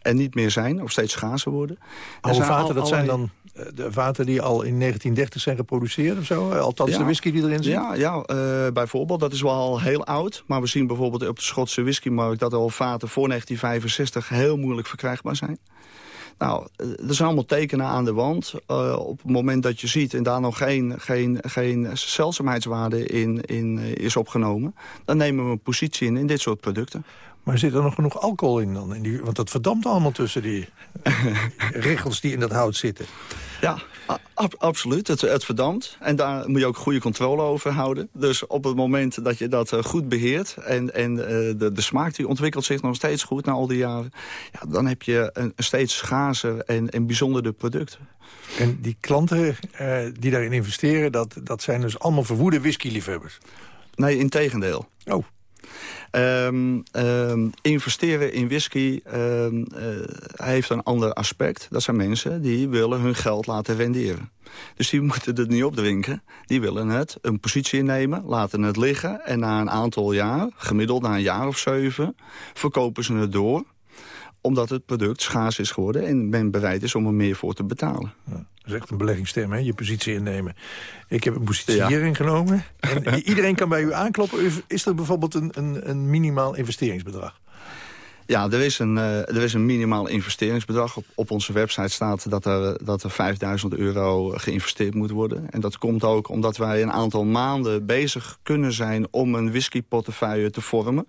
er niet meer zijn. Of steeds schaarser worden. Oude vaten, dat zijn dan de vaten die al in 1930 zijn geproduceerd of zo? Althans ja, de whisky die erin zit? Ja, ja uh, bijvoorbeeld. Dat is wel al heel oud. Maar we zien bijvoorbeeld op de Schotse whiskymarkt... dat al vaten voor 1965 heel moeilijk verkrijgbaar zijn. Nou, er zijn allemaal tekenen aan de wand. Uh, op het moment dat je ziet en daar nog geen, geen, geen zeldzaamheidswaarde in, in is opgenomen... dan nemen we een positie in in dit soort producten. Maar zit er nog genoeg alcohol in dan? In die, want dat verdampt allemaal tussen die regels die in dat hout zitten. Ja, absoluut. Het, het verdampt. En daar moet je ook goede controle over houden. Dus op het moment dat je dat eh, goed beheert... en, en uh, de, de smaak die ontwikkelt zich nog steeds goed na al die jaren... Ja, dan heb je een, een steeds schaarser en, en bijzondere product. En die klanten uh, die daarin investeren... Dat, dat zijn dus allemaal verwoede whiskyliefhebbers? Nee, in tegendeel. Oh. Um, um, investeren in whisky um, heeft een ander aspect. Dat zijn mensen die willen hun geld laten renderen. Dus die moeten het niet opdrinken. Die willen het een positie innemen, laten het liggen... en na een aantal jaar, gemiddeld na een jaar of zeven... verkopen ze het door omdat het product schaars is geworden... en men bereid is om er meer voor te betalen. Ja, dat is echt een beleggingsterm, hè? je positie innemen. Ik heb een positie ja. hierin genomen. En iedereen kan bij u aankloppen. Is er bijvoorbeeld een, een, een minimaal investeringsbedrag? Ja, er is een, uh, er is een minimaal investeringsbedrag. Op, op onze website staat dat er, dat er 5000 euro geïnvesteerd moet worden. En dat komt ook omdat wij een aantal maanden bezig kunnen zijn... om een whiskyportefeuille te vormen.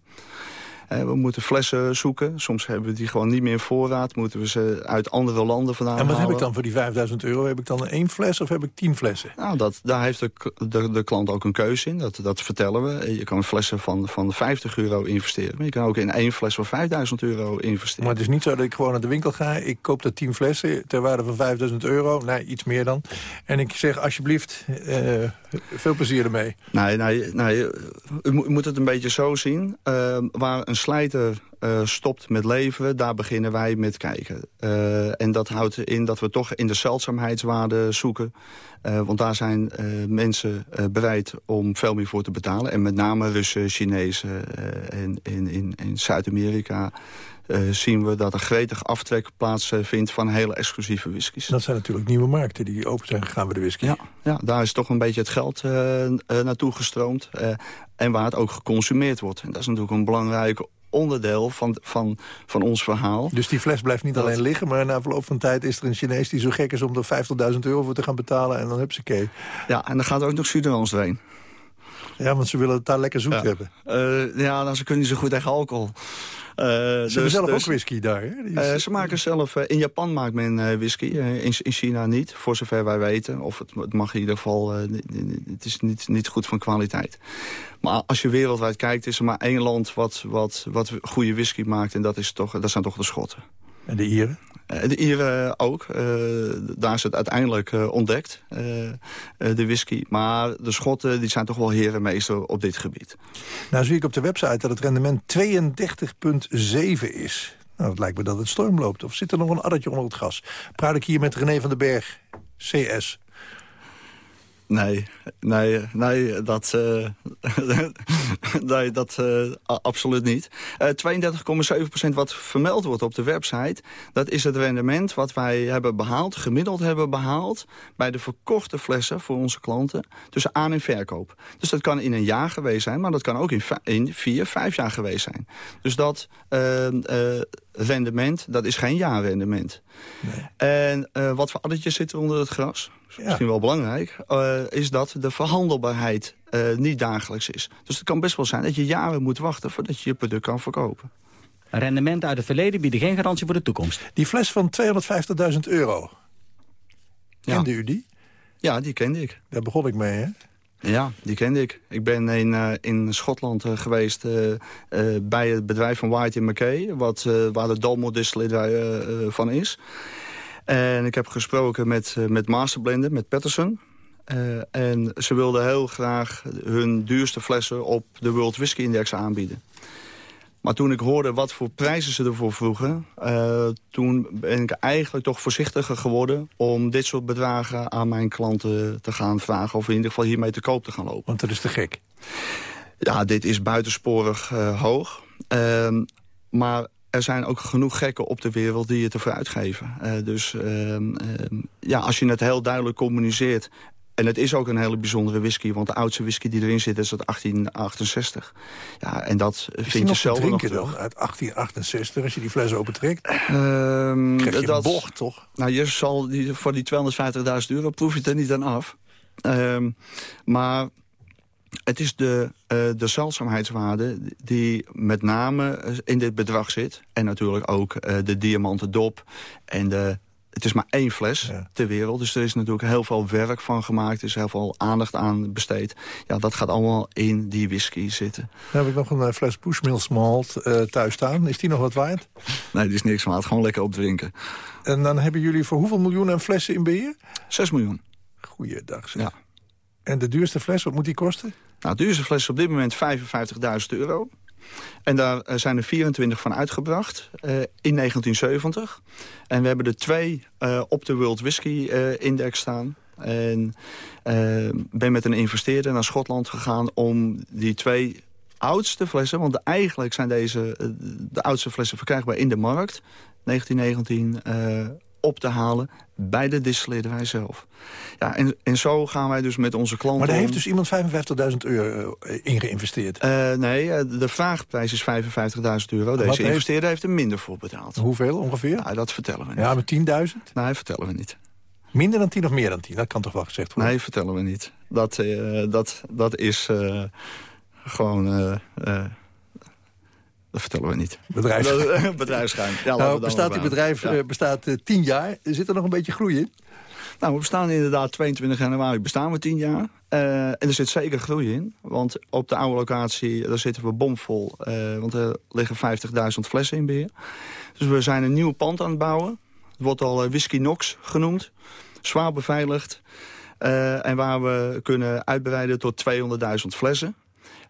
We moeten flessen zoeken. Soms hebben we die gewoon niet meer in voorraad. Moeten we ze uit andere landen vandaan En wat halen. heb ik dan voor die 5000 euro? Heb ik dan één fles of heb ik tien flessen? Nou, dat, daar heeft de, de, de klant ook een keuze in. Dat, dat vertellen we. Je kan flessen van, van 50 euro investeren. Maar je kan ook in één fles van 5000 euro investeren. Maar het is niet zo dat ik gewoon naar de winkel ga. Ik koop er 10 flessen ter waarde van 5000 euro. Nee, iets meer dan. En ik zeg alsjeblieft, uh, veel plezier ermee. Nee, nee, nee u, moet het een beetje zo zien. Uh, waar een slijter uh, stopt met leveren, daar beginnen wij met kijken. Uh, en dat houdt in dat we toch in de zeldzaamheidswaarde zoeken. Uh, want daar zijn mensen bereid om veel meer voor te betalen. En met name Russen, Chinezen en in, in, in Zuid-Amerika... zien we dat er gretig aftrek plaatsvindt van hele exclusieve whiskies. Dat zijn natuurlijk nieuwe markten die open zijn gegaan bij de whisky. Ja, ja daar is toch een beetje het geld naartoe gestroomd. en waar het ook geconsumeerd wordt. En dat is natuurlijk een belangrijke onderdeel van, van, van ons verhaal. Dus die fles blijft niet dat... alleen liggen, maar na verloop van tijd is er een Chinees die zo gek is om er 50.000 euro voor te gaan betalen en dan heb ze kee. Ja, en dan gaat ook nog Suderlands doorheen. Ja, want ze willen het daar lekker zoet ja. hebben. Uh, ja, nou, ze kunnen niet zo goed tegen alcohol. Uh, ze dus, hebben zelf dus, ook whisky daar, hè? Is... Uh, ze maken zelf... in Japan maakt men whisky, in, in, China niet, voor zover wij weten. Of het, het mag in ieder geval... het is niet, niet goed van kwaliteit. Maar als je wereldwijd kijkt, is er maar één land wat, wat, wat goede whisky maakt. En dat, is toch, dat zijn toch de Schotten. En de Ieren? Uh, de Ieren ook. Uh, daar is het uiteindelijk uh, ontdekt, de whisky. Maar de Schotten die zijn toch wel herenmeester op dit gebied. Nou zie ik op de website dat het rendement 32,7 is. Nou, dat lijkt me dat het storm loopt. Of zit er nog een addertje onder het gas? Praat ik hier met René van den Berg, CS. Nee, nee, nee, dat, uh, nee, dat uh, absoluut niet. Uh, 32,7% wat vermeld wordt op de website... dat is het rendement wat wij hebben behaald, gemiddeld hebben behaald... bij de verkochte flessen voor onze klanten tussen aan- en verkoop. Dus dat kan in een jaar geweest zijn, maar dat kan ook in, in vier, vijf jaar geweest zijn. Dus dat rendement, dat is geen jaarrendement. Nee. En wat voor addertjes zitten onder het gras? Ja. misschien wel belangrijk, uh, is dat de verhandelbaarheid uh, niet dagelijks is. Dus het kan best wel zijn dat je jaren moet wachten voordat je je product kan verkopen. Rendementen uit het verleden bieden geen garantie voor de toekomst. Die fles van 250.000 euro, kende ja. u die? Ja, die kende ik. Daar begon ik mee, hè? Ja, die kende ik. Ik ben in, uh, in Schotland uh, geweest uh, bij het bedrijf van White Mackay... Wat, waar de Dalmor distilleerderij van is. En ik heb gesproken met, met Masterblender, met Patterson. Uh, en ze wilden heel graag hun duurste flessen op de World Whisky Index aanbieden. Maar toen ik hoorde wat voor prijzen ze ervoor vroegen... Uh, toen ben ik eigenlijk toch voorzichtiger geworden... om dit soort bedragen aan mijn klanten te gaan vragen... of in ieder geval hiermee te koop te gaan lopen. Want dat is te gek. Ja, dit is buitensporig uh, hoog. Uh, maar er zijn ook genoeg gekken op de wereld die het ervoor uitgeven. Uh, dus uh, uh, ja, als je het heel duidelijk communiceert... En het is ook een hele bijzondere whisky, want de oudste whisky die erin zit is uit 1868. Ja, en dat is vind je zelf nog dan uit 1868 als je die fles opentrekt? Um, Krijg je dat, bocht, toch? Nou, je zal die, voor die 250.000 euro proef je er niet aan af. Maar het is de, uh, de zeldzaamheidswaarde die met name in dit bedrag zit. En natuurlijk ook uh, de diamanten dop en de het is maar één fles ter wereld. Dus er is natuurlijk heel veel werk van gemaakt. Er is heel veel aandacht aan besteed. Ja, dat gaat allemaal in die whisky zitten. Dan heb ik nog een eh, fles Bushmills malt uh, thuis staan. Is die nog wat waard? Nee, die is niks waard. Gewoon lekker opdrinken. En dan hebben jullie voor hoeveel miljoen flessen in beheer? 6 miljoen. Goeiedag zeg. Ja. En de duurste fles, wat moet die kosten? Nou, de duurste fles is op dit moment 55.000 euro. En daar eh, zijn er 24 van uitgebracht uh, in 1970. En we hebben er twee uh, op de World Whisky Index staan. En ben met een investeerder naar Schotland gegaan om die twee oudste flessen... want eigenlijk zijn deze de oudste flessen verkrijgbaar in de markt... 1919 op te halen bij de distilleerderij zelf. Ja, en, en zo gaan wij dus met onze klanten... Maar daar heeft dus iemand 55.000 euro eh, in geïnvesteerd? Uh, nee, eh, de vraagprijs is 55.000 euro. Deze investeerder heeft... er minder voor betaald. Hoeveel ongeveer? Ja, dat vertellen we niet. Ja, met 10.000? Nee, vertellen we niet. Minder dan 10 of meer dan 10? Dat kan toch wel gezegd worden? Nee, vertellen we niet. Dat, uh, dat, dat is uh, gewoon... Dat vertellen we niet. Bedrijfsgeheim. Bedrijfsgeheim. Ja, nou, bestaat die bedrijf ja. bestaat uh, tien jaar. Zit er nog een beetje groei in? Nou, we bestaan inderdaad 22 januari bestaan we tien jaar. Uh, en er zit zeker groei in. Want op de oude locatie, daar zitten we bomvol. Uh, want er liggen 50.000 flessen in beheer. Dus we zijn een nieuw pand aan het bouwen. Het wordt al Whisky Nox genoemd. Zwaar beveiligd. en waar we kunnen uitbreiden tot 200.000 flessen.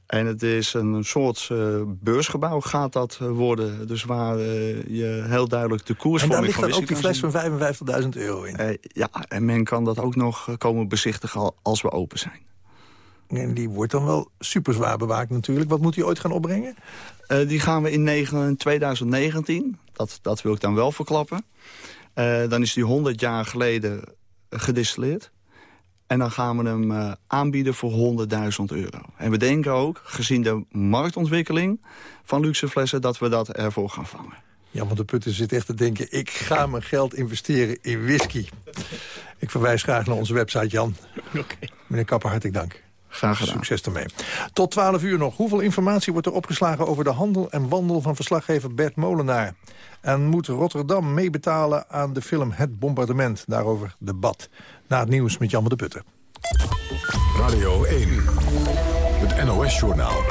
En het is een soort uh, beursgebouw gaat dat worden. Dus waar uh, je heel duidelijk de koersvorming van En daar ligt dan ook die fles van 55.000 euro in? Uh, ja, en men kan dat ook nog komen bezichtigen als we open zijn. En die wordt dan wel super zwaar bewaakt natuurlijk. Wat moet die ooit gaan opbrengen? die gaan we in 9, 2019. Dat, dat wil ik dan wel verklappen. dan is die 100 jaar geleden gedistilleerd. En dan gaan we hem uh, aanbieden voor 100.000 euro. En we denken ook, gezien de marktontwikkeling van luxe flessen... dat we dat ervoor gaan vangen. Ja, want de Putten zit echt te denken... ik ga mijn geld investeren in whisky. ik verwijs graag naar onze website, Jan. Okay. Meneer Kapper, hartelijk dank. Graag gedaan. Succes ermee. Tot 12 uur nog. Hoeveel informatie wordt er opgeslagen over de handel en wandel van verslaggever Bert Molenaar? En moet Rotterdam meebetalen aan de film Het Bombardement? Daarover debat. Na het nieuws met Jan de Putten. Radio 1, het NOS-journaal.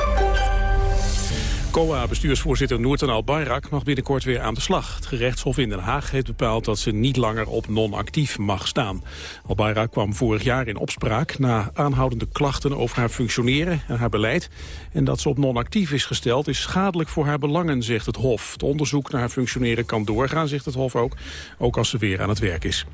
COA-bestuursvoorzitter Noorten Al-Bayrak mag binnenkort weer aan de slag. Het gerechtshof in Den Haag heeft bepaald dat ze niet langer op non-actief mag staan. Al-Bayrak kwam vorig jaar in opspraak na aanhoudende klachten over haar functioneren en haar beleid. En dat ze op non-actief is gesteld is schadelijk voor haar belangen, zegt het Hof. Het onderzoek naar haar functioneren kan doorgaan, zegt het Hof ook, ook als ze weer aan het werk is.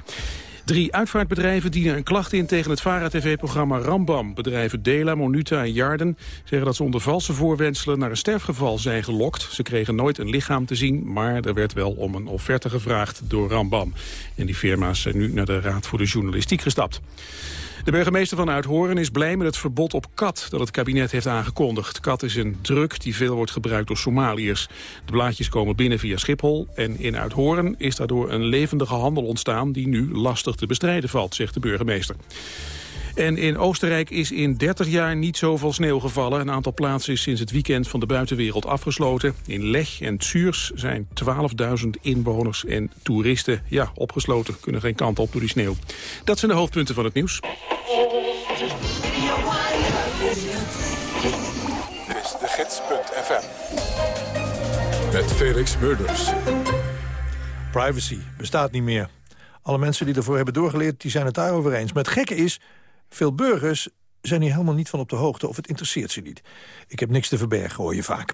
Drie uitvaartbedrijven dienen een klacht in tegen het VARA-tv-programma Rambam. Bedrijven Dela, Monuta en Jarden zeggen dat ze onder valse voorwenselen naar een sterfgeval zijn gelokt. Ze kregen nooit een lichaam te zien, maar er werd wel om een offerte gevraagd door Rambam. En die firma's zijn nu naar de Raad voor de Journalistiek gestapt. De burgemeester van Uithoren is blij met het verbod op kat dat het kabinet heeft aangekondigd. Kat is een druk die veel wordt gebruikt door Somaliërs. De blaadjes komen binnen via Schiphol en in Uithoren is daardoor een levendige handel ontstaan die nu lastig te bestrijden valt, zegt de burgemeester. En in Oostenrijk is in 30 jaar niet zoveel sneeuw gevallen. Een aantal plaatsen is sinds het weekend van de buitenwereld afgesloten. In Lech en Zürs zijn 12.000 inwoners en toeristen ja, opgesloten. Kunnen geen kant op door die sneeuw. Dat zijn de hoofdpunten van het nieuws. Dit is de gids.fm. Met Felix Murders. Privacy bestaat niet meer. Alle mensen die ervoor hebben doorgeleerd, die zijn het daarover eens. Maar het gekke is, veel burgers zijn hier helemaal niet van op de hoogte of het interesseert ze niet. Ik heb niks te verbergen, hoor je vaak.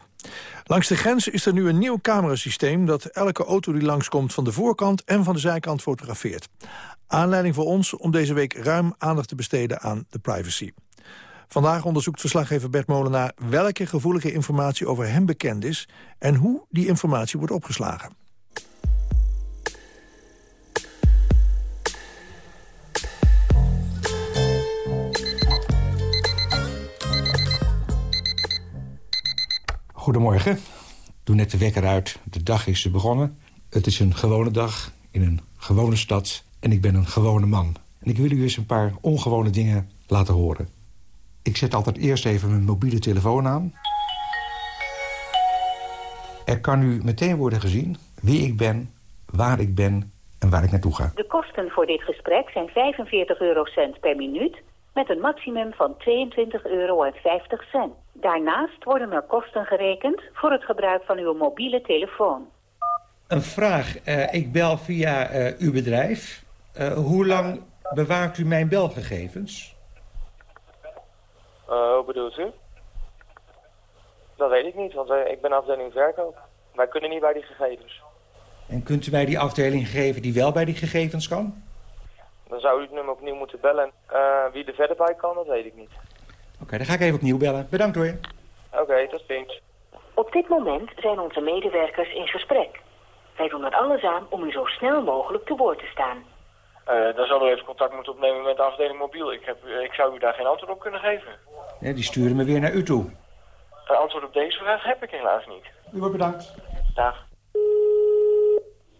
Langs de grens is er nu een nieuw camerasysteem... dat elke auto die langskomt van de voorkant en van de zijkant fotografeert. Aanleiding voor ons om deze week ruim aandacht te besteden aan de privacy. Vandaag onderzoekt verslaggever Bert Molenaar... welke gevoelige informatie over hem bekend is... en hoe die informatie wordt opgeslagen. Goedemorgen. Doe net de wekker uit. De dag is begonnen. Het is een gewone dag in een gewone stad. En ik ben een gewone man. En ik wil u eens een paar ongewone dingen laten horen. Ik zet altijd eerst even mijn mobiele telefoon aan. Er kan nu meteen worden gezien wie ik ben, waar ik ben en waar ik naartoe ga. De kosten voor dit gesprek zijn 45 eurocent per minuut met een maximum van 22,50 euro. Daarnaast worden er kosten gerekend voor het gebruik van uw mobiele telefoon. Een vraag. Eh, ik bel via eh, uw bedrijf. Eh, hoe lang bewaart u mijn belgegevens? hoe bedoelt u? Dat weet ik niet, want ik ben afdeling verkoop. Wij kunnen niet bij die gegevens. En kunt u mij die afdeling geven die wel bij die gegevens kan? Dan zou u het nummer opnieuw moeten bellen. wie er verder bij kan, dat weet ik niet. Oké, dan ga ik even opnieuw bellen. Bedankt hoor. Oké, tot ziens. Op dit moment zijn onze medewerkers in gesprek. Wij doen er alles aan om u zo snel mogelijk te woord te staan. Uh, dan zal u even contact moeten opnemen met de afdeling mobiel. Ik, heb, ik zou u daar geen antwoord op kunnen geven. Ja, die sturen me weer naar u toe. Een antwoord op deze vraag heb ik helaas niet. U wordt bedankt. Dag.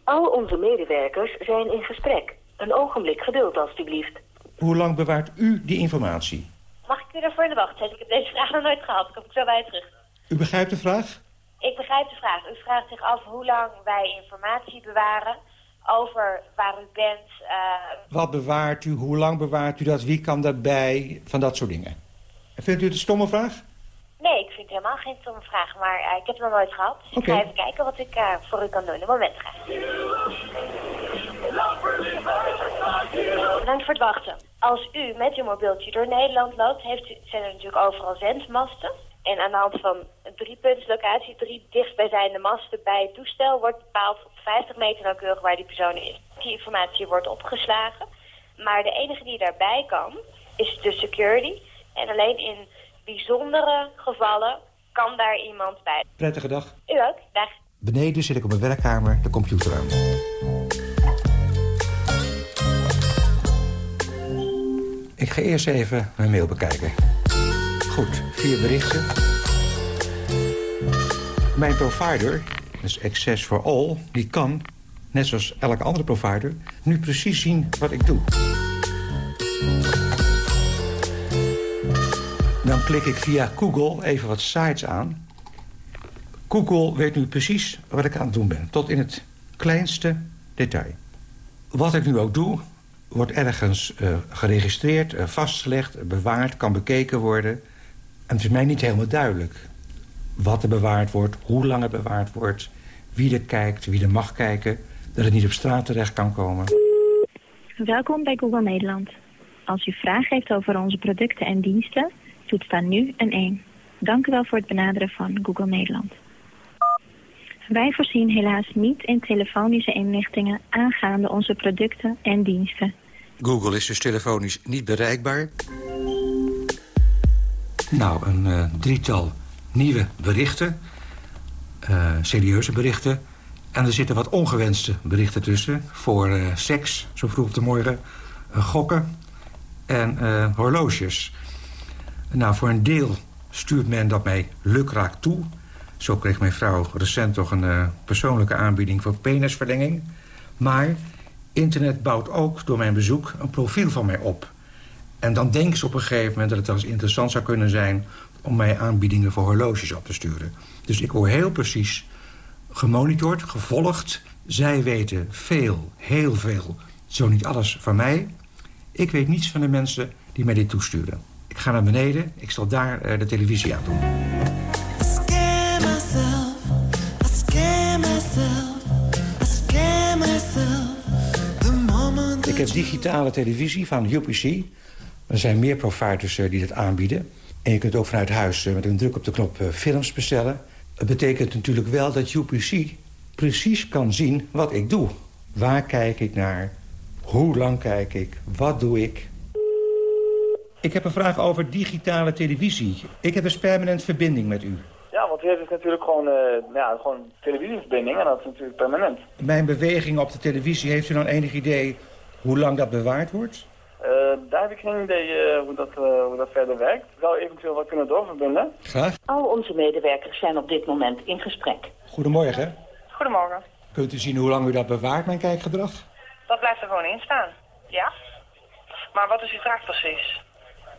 Al onze medewerkers zijn in gesprek. Een ogenblik geduld, alstublieft. Hoe lang bewaart u die informatie? Mag ik u daarvoor in de wacht zetten? Ik heb deze vraag nog nooit gehad. Ik kom zo bij terug. U begrijpt de vraag? Ik begrijp de vraag. U vraagt zich af hoe lang wij informatie bewaren over waar u bent. Uh... Wat bewaart u? Hoe lang bewaart u dat? Wie kan daarbij? Van dat soort dingen. Vindt u het een stomme vraag? Nee, ik vind het helemaal geen stomme vraag, maar uh, ik heb het nog nooit gehad. Dus okay. ik ga even kijken wat ik uh, voor u kan doen. Een moment graag. Bedankt voor het wachten. Als u met uw mobieltje door Nederland loopt, heeft u, zijn er natuurlijk overal zendmasten. En aan de hand van een driepuntslocatie, drie dichtstbijzijnde masten bij het toestel... wordt bepaald op 50 meter nauwkeurig waar die persoon is. Die informatie wordt opgeslagen. Maar de enige die daarbij kan, is de security. En alleen in bijzondere gevallen kan daar iemand bij. Prettige dag. U ook. Dag. Beneden zit ik op mijn werkkamer de computer aan. Ik ga eerst even mijn mail bekijken. Goed, vier berichten. Mijn provider, dus Access for All, die kan, net zoals elke andere provider... nu precies zien wat ik doe. Dan klik ik via Google even wat sites aan. Google weet nu precies wat ik aan het doen ben, tot in het kleinste detail. Wat ik nu ook doe, wordt ergens uh, geregistreerd, uh, vastgelegd, bewaard, kan bekeken worden. En het is mij niet helemaal duidelijk wat er bewaard wordt, hoe lang het bewaard wordt... wie er kijkt, wie er mag kijken, dat het niet op straat terecht kan komen. Welkom bij Google Nederland. Als u vragen heeft over onze producten en diensten, toets dan nu een 1. Dank u wel voor het benaderen van Google Nederland. Wij voorzien helaas niet in telefonische inlichtingen aangaande onze producten en diensten. Google is dus telefonisch niet bereikbaar. Nou, een uh, drietal nieuwe berichten. Uh, serieuze berichten. En er zitten wat ongewenste berichten tussen. Voor uh, seks, zo vroeg op de morgen. gokken en horloges. Nou, voor een deel stuurt men dat mij lukraak toe. Zo kreeg mijn vrouw recent toch een persoonlijke aanbieding voor penisverlenging. Maar internet bouwt ook door mijn bezoek een profiel van mij op. En dan denken ze op een gegeven moment dat het eens interessant zou kunnen zijn... om mij aanbiedingen voor horloges op te sturen. Dus ik word heel precies gemonitord, gevolgd. Zij weten veel, heel veel, zo niet alles van mij. Ik weet niets van de mensen die mij dit toesturen. Ik ga naar beneden, ik zal daar uh, de televisie aan doen. Ik heb digitale televisie van UPC. Er zijn meer providers uh, die dat aanbieden. En je kunt ook vanuit huis uh, met een druk op de knop films bestellen. Het betekent natuurlijk wel dat UPC precies kan zien wat ik doe. Waar kijk ik naar? Hoe lang kijk ik? Wat doe ik? Ik heb een vraag over digitale televisie. Ik heb een permanent verbinding met u. Ja, want u heeft natuurlijk gewoon, ja, gewoon televisieverbinding en dat is natuurlijk permanent. Mijn beweging op de televisie, heeft u dan enig idee hoe lang dat bewaard wordt? Uh, daar heb ik geen idee uh, hoe, dat, uh, hoe dat verder werkt. Ik zou eventueel wat kunnen doorverbinden. Graag. Al onze medewerkers zijn op dit moment in gesprek. Goedemorgen. Goedemorgen. Kunt u zien hoe lang u dat bewaart, mijn kijkgedrag? Dat blijft er gewoon in staan, ja. Maar wat is uw vraag precies?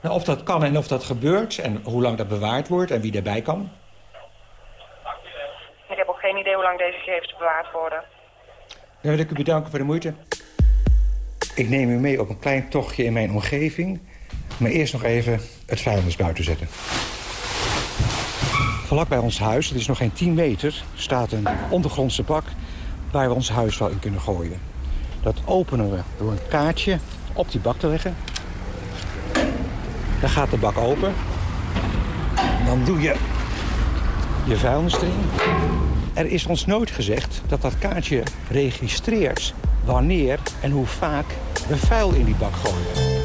Nou, of dat kan en of dat gebeurt en hoe lang dat bewaard wordt en wie erbij kan. Ik heb ook geen idee hoe lang deze gegevens bewaard worden. Dan wil ik u bedanken voor de moeite. Ik neem u mee op een klein tochtje in mijn omgeving. Maar eerst nog even het vuilnis buiten zetten. Vlak bij ons huis, het is nog geen 10 meter, staat een ondergrondse bak waar we ons huis wel in kunnen gooien. Dat openen we door een kaartje op die bak te leggen. Dan gaat de bak open. Dan doe je je vuilnis erin. Er is ons nooit gezegd dat dat kaartje registreert wanneer en hoe vaak we vuil in die bak gooien.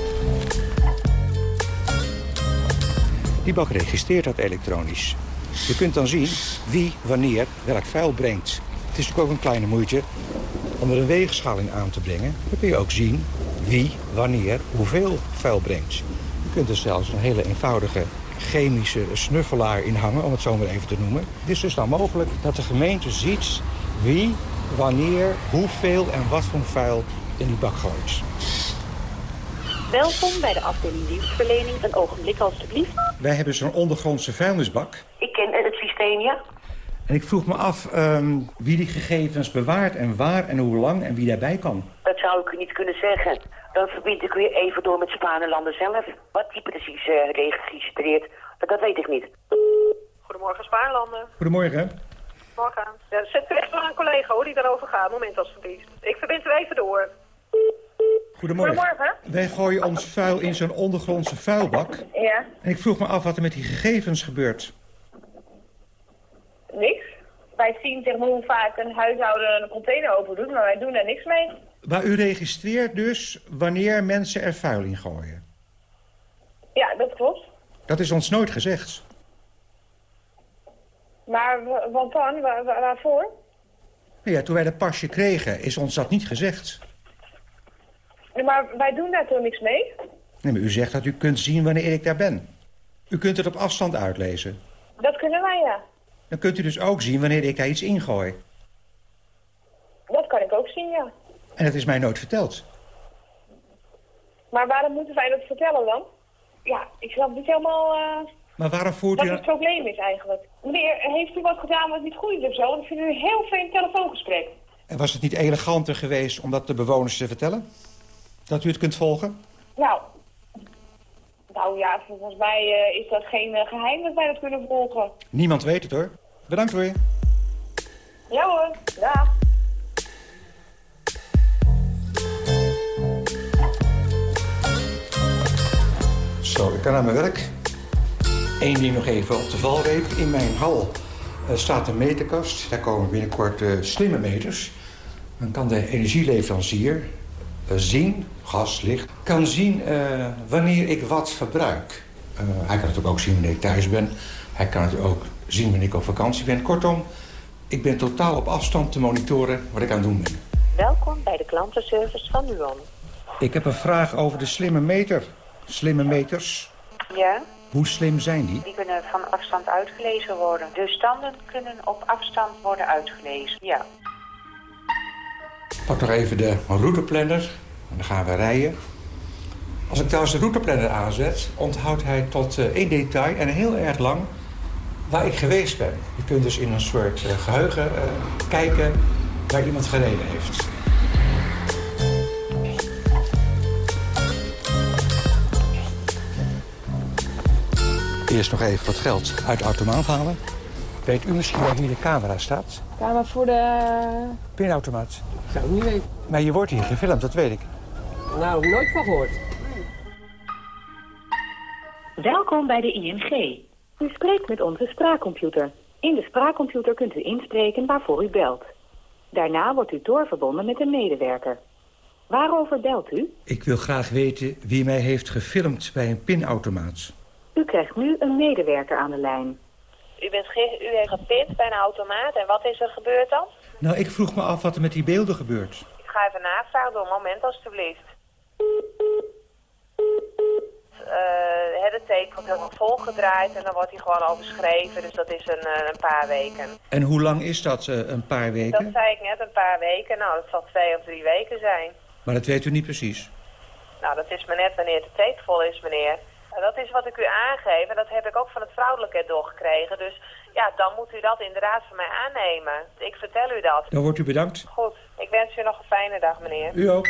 Die bak registreert dat elektronisch. Je kunt dan zien wie, wanneer, welk vuil brengt. Het is ook een kleine moeite om er een weegschaal in aan te brengen. Dan kun je ook zien wie, wanneer, hoeveel vuil brengt. Je kunt er zelfs een hele eenvoudige chemische snuffelaar in hangen, om het zo maar even te noemen. Het is dus dan mogelijk dat de gemeente ziet wie, wanneer, hoeveel en wat voor vuil in die bak gooit. Welkom bij de afdeling dienstverlening. Een ogenblik alstublieft. Wij hebben zo'n ondergrondse vuilnisbak. Ik ken het systeem, ja. En ik vroeg me af ehm, wie die gegevens bewaart en waar en hoe lang en wie daarbij kan. Dat zou ik u niet kunnen zeggen. Dan verbind ik u even door met Spanelanden zelf. Wat die precies uh, registreert, dat, dat weet ik niet. Goedemorgen, Spaarlanden. Goedemorgen. Morgen. Ja, zet u echt wel een collega hoor, die daarover gaat. Moment alsjeblieft. Ik verbind u even door. Goedemorgen. Goedemorgen. Wij gooien ons vuil in zo'n ondergrondse vuilbak. Ja. En ik vroeg me af wat er met die gegevens gebeurt. Niks. Wij zien maar hoe vaak een huishouden een container open doet, maar wij doen daar niks mee. Maar u registreert dus wanneer mensen er vuil in gooien. Ja, dat klopt. Dat is ons nooit gezegd. Maar wat dan? Waar, waar- waarvoor? Ja, toen wij dat pasje kregen, is ons dat niet gezegd. Maar wij doen daar toch niks mee? Nee, maar u zegt dat u kunt zien wanneer ik daar ben. U kunt het op afstand uitlezen. Dat kunnen wij, ja. Dan kunt u dus ook zien wanneer ik daar iets ingooi. Dat kan ik ook zien, ja. En dat is mij nooit verteld. Maar waarom moeten wij dat vertellen dan? Ja, ik snap niet helemaal eh, Maar waarom voert wat u... het probleem is eigenlijk. Meneer, heeft u wat gedaan wat niet goed is of zo? Want ik vind u een heel vreemd telefoongesprek. En was het niet eleganter geweest om dat de bewoners te vertellen? Dat u het kunt volgen? Nou, nou ja, volgens mij eh, is dat geen eh, geheim dat wij dat kunnen volgen. Niemand weet het hoor. Bedankt hoor. Ja hoor, dag. Zo, ik kan naar mijn werk. Eén ding nog even op de valreep. In mijn hal eh, staat een meterkast. Daar komen binnenkort eh, slimme meters. Dan kan de energieleverancier eh, zien, gas, licht... kan zien wanneer ik wat verbruik. Hij kan het ook zien wanneer ik thuis ben. Hij kan het ook zien wanneer ik op vakantie ben. Kortom, ik ben totaal op afstand te monitoren wat ik aan het doen ben. Welkom bij de klantenservice van Nuon. Ik heb een vraag over de slimme meter. Slimme meters, Ja, hoe slim zijn die? die kunnen van afstand uitgelezen worden. De standen kunnen op afstand worden uitgelezen, ja. Pak nog even de routeplanner. En dan gaan we rijden. Als ik trouwens de routeplanner aanzet, onthoudt hij tot eh, één detail en heel erg lang waar ik geweest ben. Je kunt dus in een soort eh, geheugen eh, kijken waar iemand gereden heeft. Eerst nog even wat geld uit de automaat halen. Weet u misschien waar hier de camera staat? Maar voor de... Pinautomaat. Zou ik niet weten. Maar je wordt hier gefilmd, dat weet ik. Nou, nooit van gehoord. Welkom bij de ING. U spreekt met onze spraakcomputer. In de spraakcomputer kunt u inspreken waarvoor u belt. Daarna wordt u doorverbonden met een medewerker. Waarover belt u? Ik wil graag weten wie mij heeft gefilmd bij een pinautomaat. U krijgt nu een medewerker aan de lijn. U, bent ge- u heeft gepind bij een automaat en wat is er gebeurd dan? Nou, ik vroeg me af wat er met die beelden gebeurt. Ik ga even navragen door een moment alstublieft. Eh, het teken wordt helemaal volgedraaid en dan wordt hij gewoon overschreven, dus dat is een, eh, een paar weken. En hoe lang is dat, eh, een paar Dat weken? zei ik net, een paar weken. Nou, dat zal twee of drie weken zijn. Maar dat weet u niet precies. Nou, dat is maar net wanneer het teken vol is, meneer. Dat is wat ik u aangeef en dat heb ik ook van het vrouwelijke doorgekregen. Dus ja, dan moet u dat inderdaad van mij aannemen. Ik vertel u dat. Dan wordt u bedankt. Goed, ik wens u nog een fijne dag, meneer. U ook.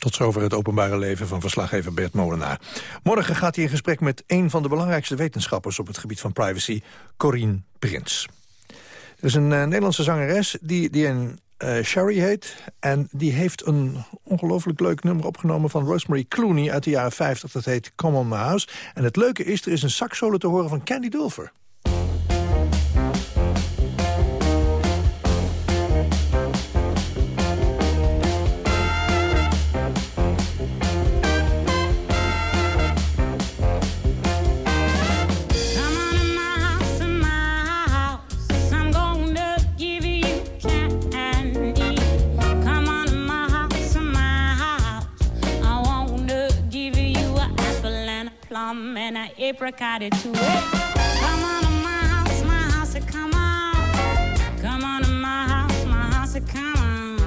Tot zover het openbare leven van verslaggever Bert Molenaar. Morgen gaat hij in gesprek met een van de belangrijkste wetenschappers... op het gebied van privacy, Corine Prins. Er is een uh, Nederlandse zangeres die, die een uh, Sherry heet. En die heeft een ongelooflijk leuk nummer opgenomen van Rosemary Clooney uit de jaren 50. Dat heet Come On House. En het leuke is, er is een saxsolo te horen van Candy Dulfer. An apricot to it. Come on to my house, my house, come on. Come on to my house, my house, come on.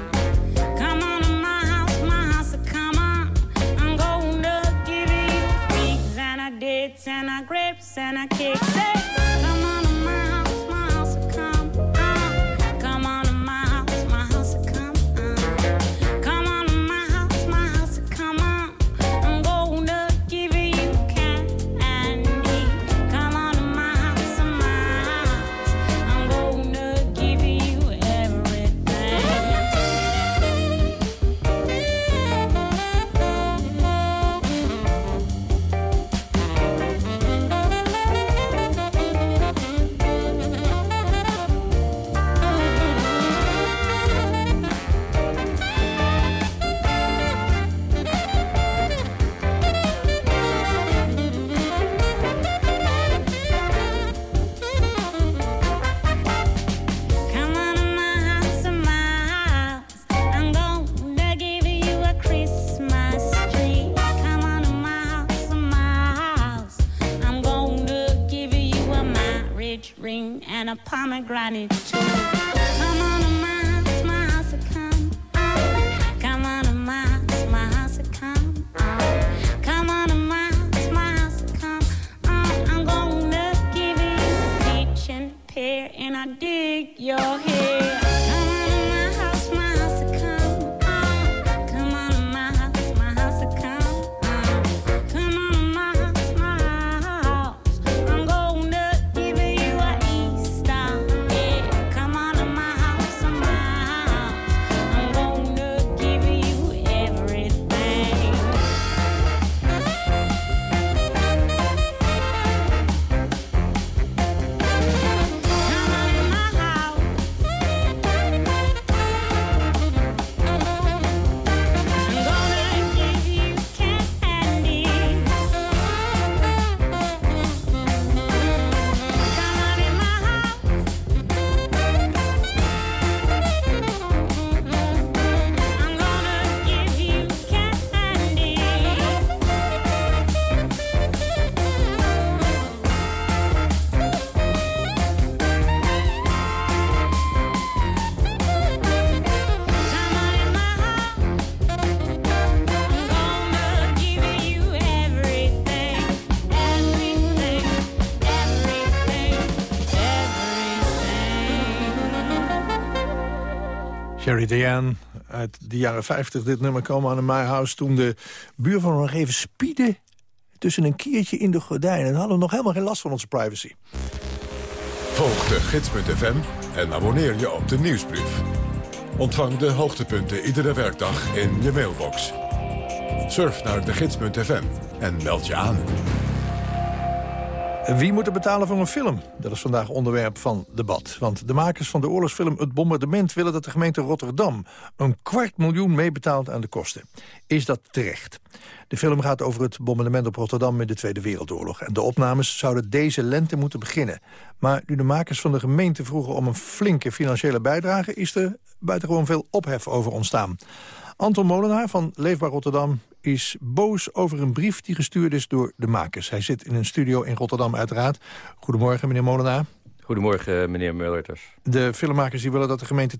Come on to my house, my house, come on. I'm gonna give you figs and a dates and a grapes and a cake. And a pomegranate. Diane uit de jaren 50. Dit nummer komen aan My House toen de buurvrouw nog even spieden tussen een kiertje in de gordijnen. Dan hadden we nog helemaal geen last van onze privacy. Volg de gids.fm en abonneer je op de nieuwsbrief. Ontvang de hoogtepunten iedere werkdag in je mailbox. Surf naar de gids.fm en meld je aan. Wie moet er betalen voor een film? Dat is vandaag onderwerp van debat. Want de makers van de oorlogsfilm Het Bombardement... willen dat de gemeente Rotterdam een kwart miljoen meebetaalt aan de kosten. Is dat terecht? De film gaat over het bombardement op Rotterdam in de Tweede Wereldoorlog. En de opnames zouden deze lente moeten beginnen. Maar nu de makers van de gemeente vroegen om een flinke financiële bijdrage... is er buitengewoon veel ophef over ontstaan. Anton Molenaar van Leefbaar Rotterdam is boos over een brief die gestuurd is door de makers. Hij zit in een studio in Rotterdam uiteraard. Goedemorgen, meneer Molenaar. Goedemorgen, meneer Mullerters. De filmmakers die willen dat de gemeente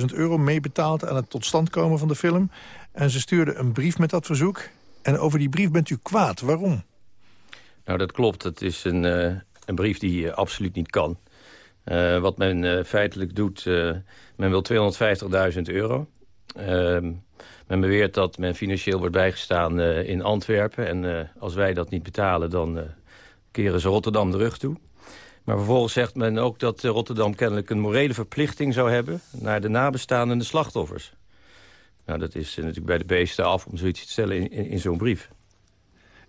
250.000 euro meebetaalt... aan het tot stand komen van de film. En ze stuurden een brief met dat verzoek. En over die brief bent u kwaad. Waarom? Nou, dat klopt. Het is een, eh, een brief die eh, absoluut niet kan. Eh, wat men feitelijk doet, men wil 250.000 euro. Ehm, men beweert dat men financieel wordt bijgestaan eh, in Antwerpen. En eh, als wij dat niet betalen, dan eh, keren ze Rotterdam de rug toe. Maar vervolgens zegt men ook dat Rotterdam kennelijk een morele verplichting zou hebben... naar de nabestaanden en de slachtoffers. Nou, dat is natuurlijk bij de beesten af om zoiets te stellen in, in, in zo'n brief.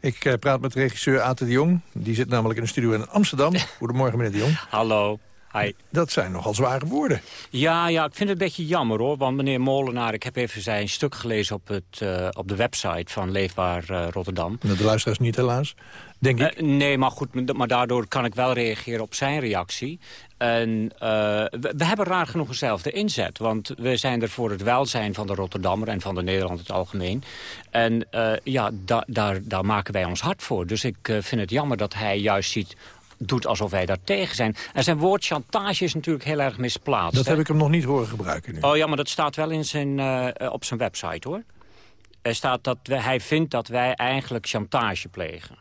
Ik eh, praat met regisseur Aten de Jong. Die zit namelijk in een studio in Amsterdam. Goedemorgen, meneer de Jong. Hallo. Hi. Dat zijn nogal zware woorden. Ja, ja, ik vind het een beetje jammer hoor. Want meneer Molenaar, ik heb even zijn stuk gelezen op, het, eh, op de website van Leefbaar eh, Rotterdam. De luisteraars niet helaas, denk ik. Eh, nee, maar goed, maar daardoor kan ik wel reageren op zijn reactie. En we, we hebben raar genoeg dezelfde inzet. Want we zijn er voor het welzijn van de Rotterdammer en van de Nederland het algemeen. En ja, da, daar, daar maken wij ons hard voor. Dus ik vind het jammer dat hij juist ziet doet alsof wij daar tegen zijn. En zijn woord chantage is natuurlijk heel erg misplaatst. Dat hè? heb ik hem nog niet horen gebruiken nu. Oh ja, maar dat staat wel in zijn, eh, op zijn website hoor. Er staat dat we, hij vindt dat wij eigenlijk chantage plegen.